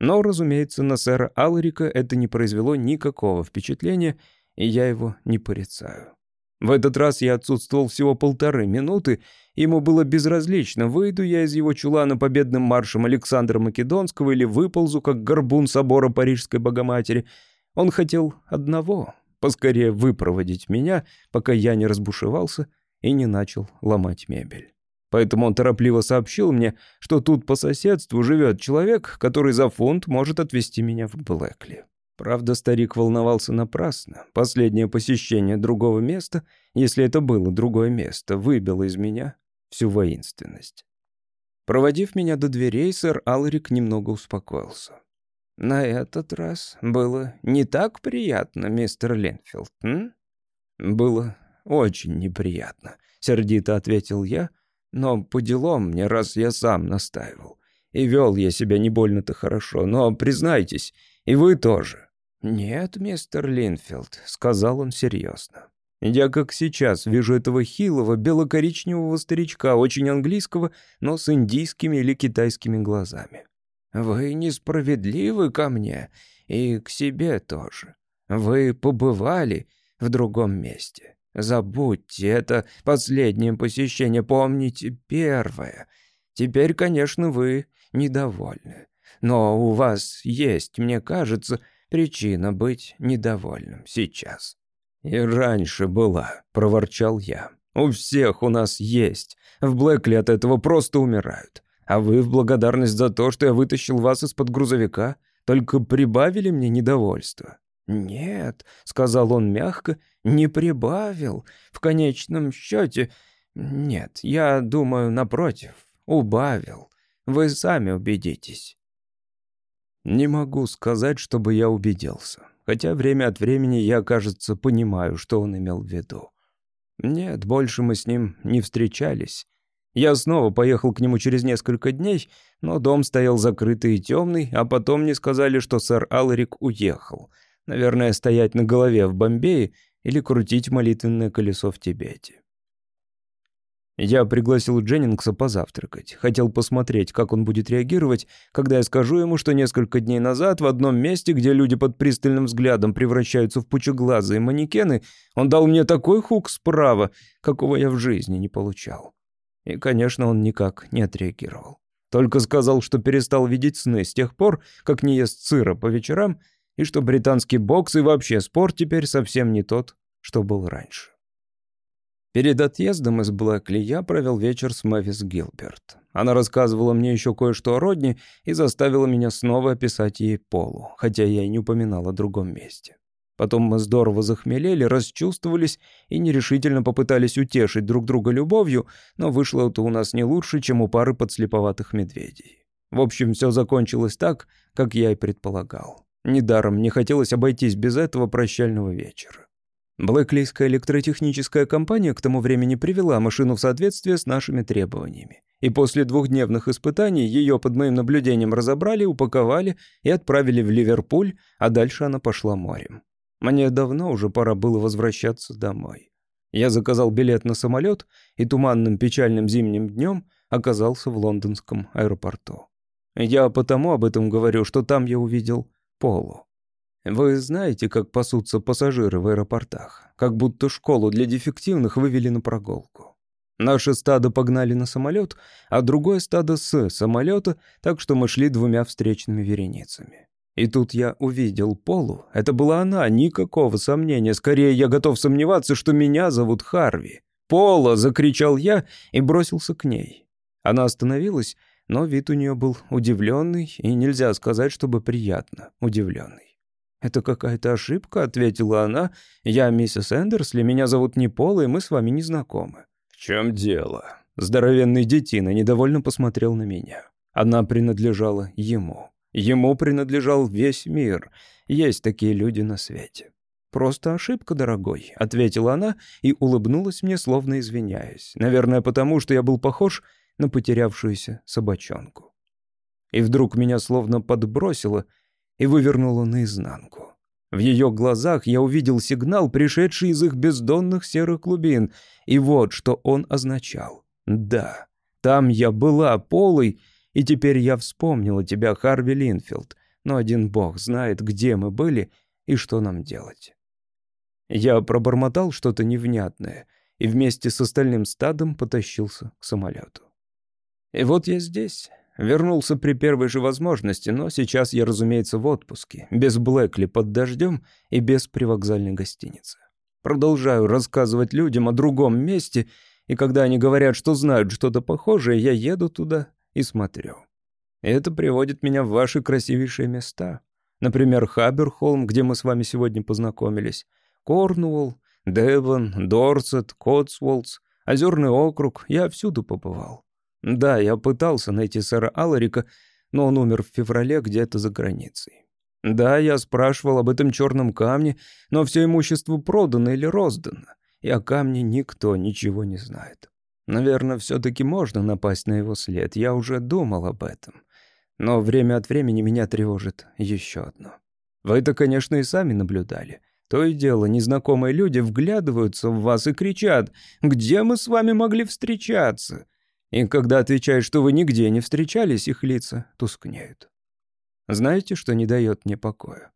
Но, разумеется, на сэра Алрика это не произвело никакого впечатления, и я его не порицаю. В этот раз я отсутствовал всего полторы минуты, ему было безразлично, выйду я из его чулана победным маршем Александра Македонского или выползу, как горбун собора Парижской Богоматери. Он хотел одного — поскорее выпроводить меня, пока я не разбушевался и не начал ломать мебель. Поэтому он торопливо сообщил мне, что тут по соседству живет человек, который за фунт может отвезти меня в Блэкли. Правда, старик волновался напрасно. Последнее посещение другого места, если это было другое место, выбило из меня всю воинственность. Проводив меня до дверей, сэр Алрик немного успокоился. «На этот раз было не так приятно, мистер Ленфилд, м?» «Было очень неприятно», — сердито ответил я, «но по делам мне, раз я сам настаивал. И вел я себя не больно-то хорошо, но, признайтесь, и вы тоже. «Нет, мистер Линфилд», — сказал он серьезно. Я как сейчас вижу этого хилого, бело-коричневого старичка, очень английского, но с индийскими или китайскими глазами. Вы несправедливы ко мне и к себе тоже. Вы побывали в другом месте. Забудьте, это последнее посещение, помните первое. Теперь, конечно, вы недовольны. Но у вас есть, мне кажется, причина быть недовольным сейчас. «И раньше была», — проворчал я. «У всех у нас есть. В Блэкли от этого просто умирают. А вы в благодарность за то, что я вытащил вас из-под грузовика, только прибавили мне недовольство». «Нет», — сказал он мягко, — «не прибавил. В конечном счете, нет, я думаю, напротив, убавил. Вы сами убедитесь». Не могу сказать, чтобы я убедился хотя время от времени я, кажется, понимаю, что он имел в виду. Нет, больше мы с ним не встречались. Я снова поехал к нему через несколько дней, но дом стоял закрытый и темный, а потом мне сказали, что сэр Аларик уехал. Наверное, стоять на голове в Бомбее или крутить молитвенное колесо в Тибете. Я пригласил Дженнингса позавтракать. Хотел посмотреть, как он будет реагировать, когда я скажу ему, что несколько дней назад в одном месте, где люди под пристальным взглядом превращаются в пучеглазые манекены, он дал мне такой хук справа, какого я в жизни не получал. И, конечно, он никак не отреагировал. Только сказал, что перестал видеть сны с тех пор, как не ест сыра по вечерам, и что британский бокс и вообще спорт теперь совсем не тот, что был раньше. Перед отъездом из Блэкли я провел вечер с Мэвис Гилберт. Она рассказывала мне еще кое-что о Родни и заставила меня снова описать ей Полу, хотя я и не упоминал о другом месте. Потом мы здорово захмелели, расчувствовались и нерешительно попытались утешить друг друга любовью, но вышло это у нас не лучше, чем у пары подслеповатых медведей. В общем, все закончилось так, как я и предполагал. Недаром не хотелось обойтись без этого прощального вечера. Блэклейская электротехническая компания к тому времени привела машину в соответствие с нашими требованиями. И после двухдневных испытаний ее под моим наблюдением разобрали, упаковали и отправили в Ливерпуль, а дальше она пошла морем. Мне давно уже пора было возвращаться домой. Я заказал билет на самолет и туманным печальным зимним днем оказался в лондонском аэропорту. Я потому об этом говорю, что там я увидел Полу. Вы знаете, как пасутся пассажиры в аэропортах? Как будто школу для дефективных вывели на прогулку. Наше стадо погнали на самолет, а другое стадо с самолета, так что мы шли двумя встречными вереницами. И тут я увидел Полу. Это была она, никакого сомнения. Скорее, я готов сомневаться, что меня зовут Харви. «Пола!» — закричал я и бросился к ней. Она остановилась, но вид у нее был удивленный, и нельзя сказать, чтобы приятно удивленный. «Это какая-то ошибка», — ответила она. «Я миссис Эндерсли, меня зовут не Пола, и мы с вами не знакомы». «В чем дело?» Здоровенный детина недовольно посмотрел на меня. Она принадлежала ему. Ему принадлежал весь мир. Есть такие люди на свете. «Просто ошибка, дорогой», — ответила она и улыбнулась мне, словно извиняясь. Наверное, потому что я был похож на потерявшуюся собачонку. И вдруг меня словно подбросило — и вывернула наизнанку. В ее глазах я увидел сигнал, пришедший из их бездонных серых глубин, и вот что он означал. «Да, там я была полой, и теперь я вспомнила тебя, Харви Линфилд, но один бог знает, где мы были и что нам делать». Я пробормотал что-то невнятное и вместе с остальным стадом потащился к самолету. И вот я здесь, Вернулся при первой же возможности, но сейчас я, разумеется, в отпуске, без Блэкли под дождем и без привокзальной гостиницы. Продолжаю рассказывать людям о другом месте, и когда они говорят, что знают что-то похожее, я еду туда и смотрю. И это приводит меня в ваши красивейшие места. Например, Хаберхолм, где мы с вами сегодня познакомились, Корнуолл, Девон, Дорсет, Котсволдс, Озерный округ, я всюду побывал. Да, я пытался найти сэра Аларика, но он умер в феврале где-то за границей. Да, я спрашивал об этом черном камне, но все имущество продано или роздано, и о камне никто ничего не знает. Наверное, все-таки можно напасть на его след, я уже думал об этом. Но время от времени меня тревожит еще одно. Вы это, конечно, и сами наблюдали. То и дело, незнакомые люди вглядываются в вас и кричат «Где мы с вами могли встречаться?» И когда отвечают, что вы нигде не встречались, их лица тускнеют. Знаете, что не дает мне покоя?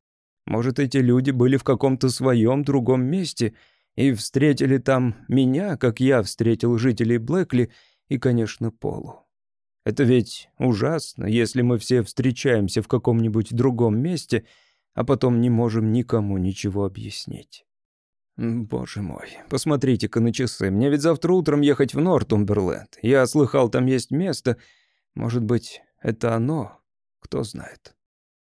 Может, эти люди были в каком-то своем другом месте и встретили там меня, как я встретил жителей Блэкли и, конечно, Полу. Это ведь ужасно, если мы все встречаемся в каком-нибудь другом месте, а потом не можем никому ничего объяснить. Боже мой, посмотрите-ка на часы. Мне ведь завтра утром ехать в Нортумберленд. Я слыхал, там есть место. Может быть, это оно? Кто знает.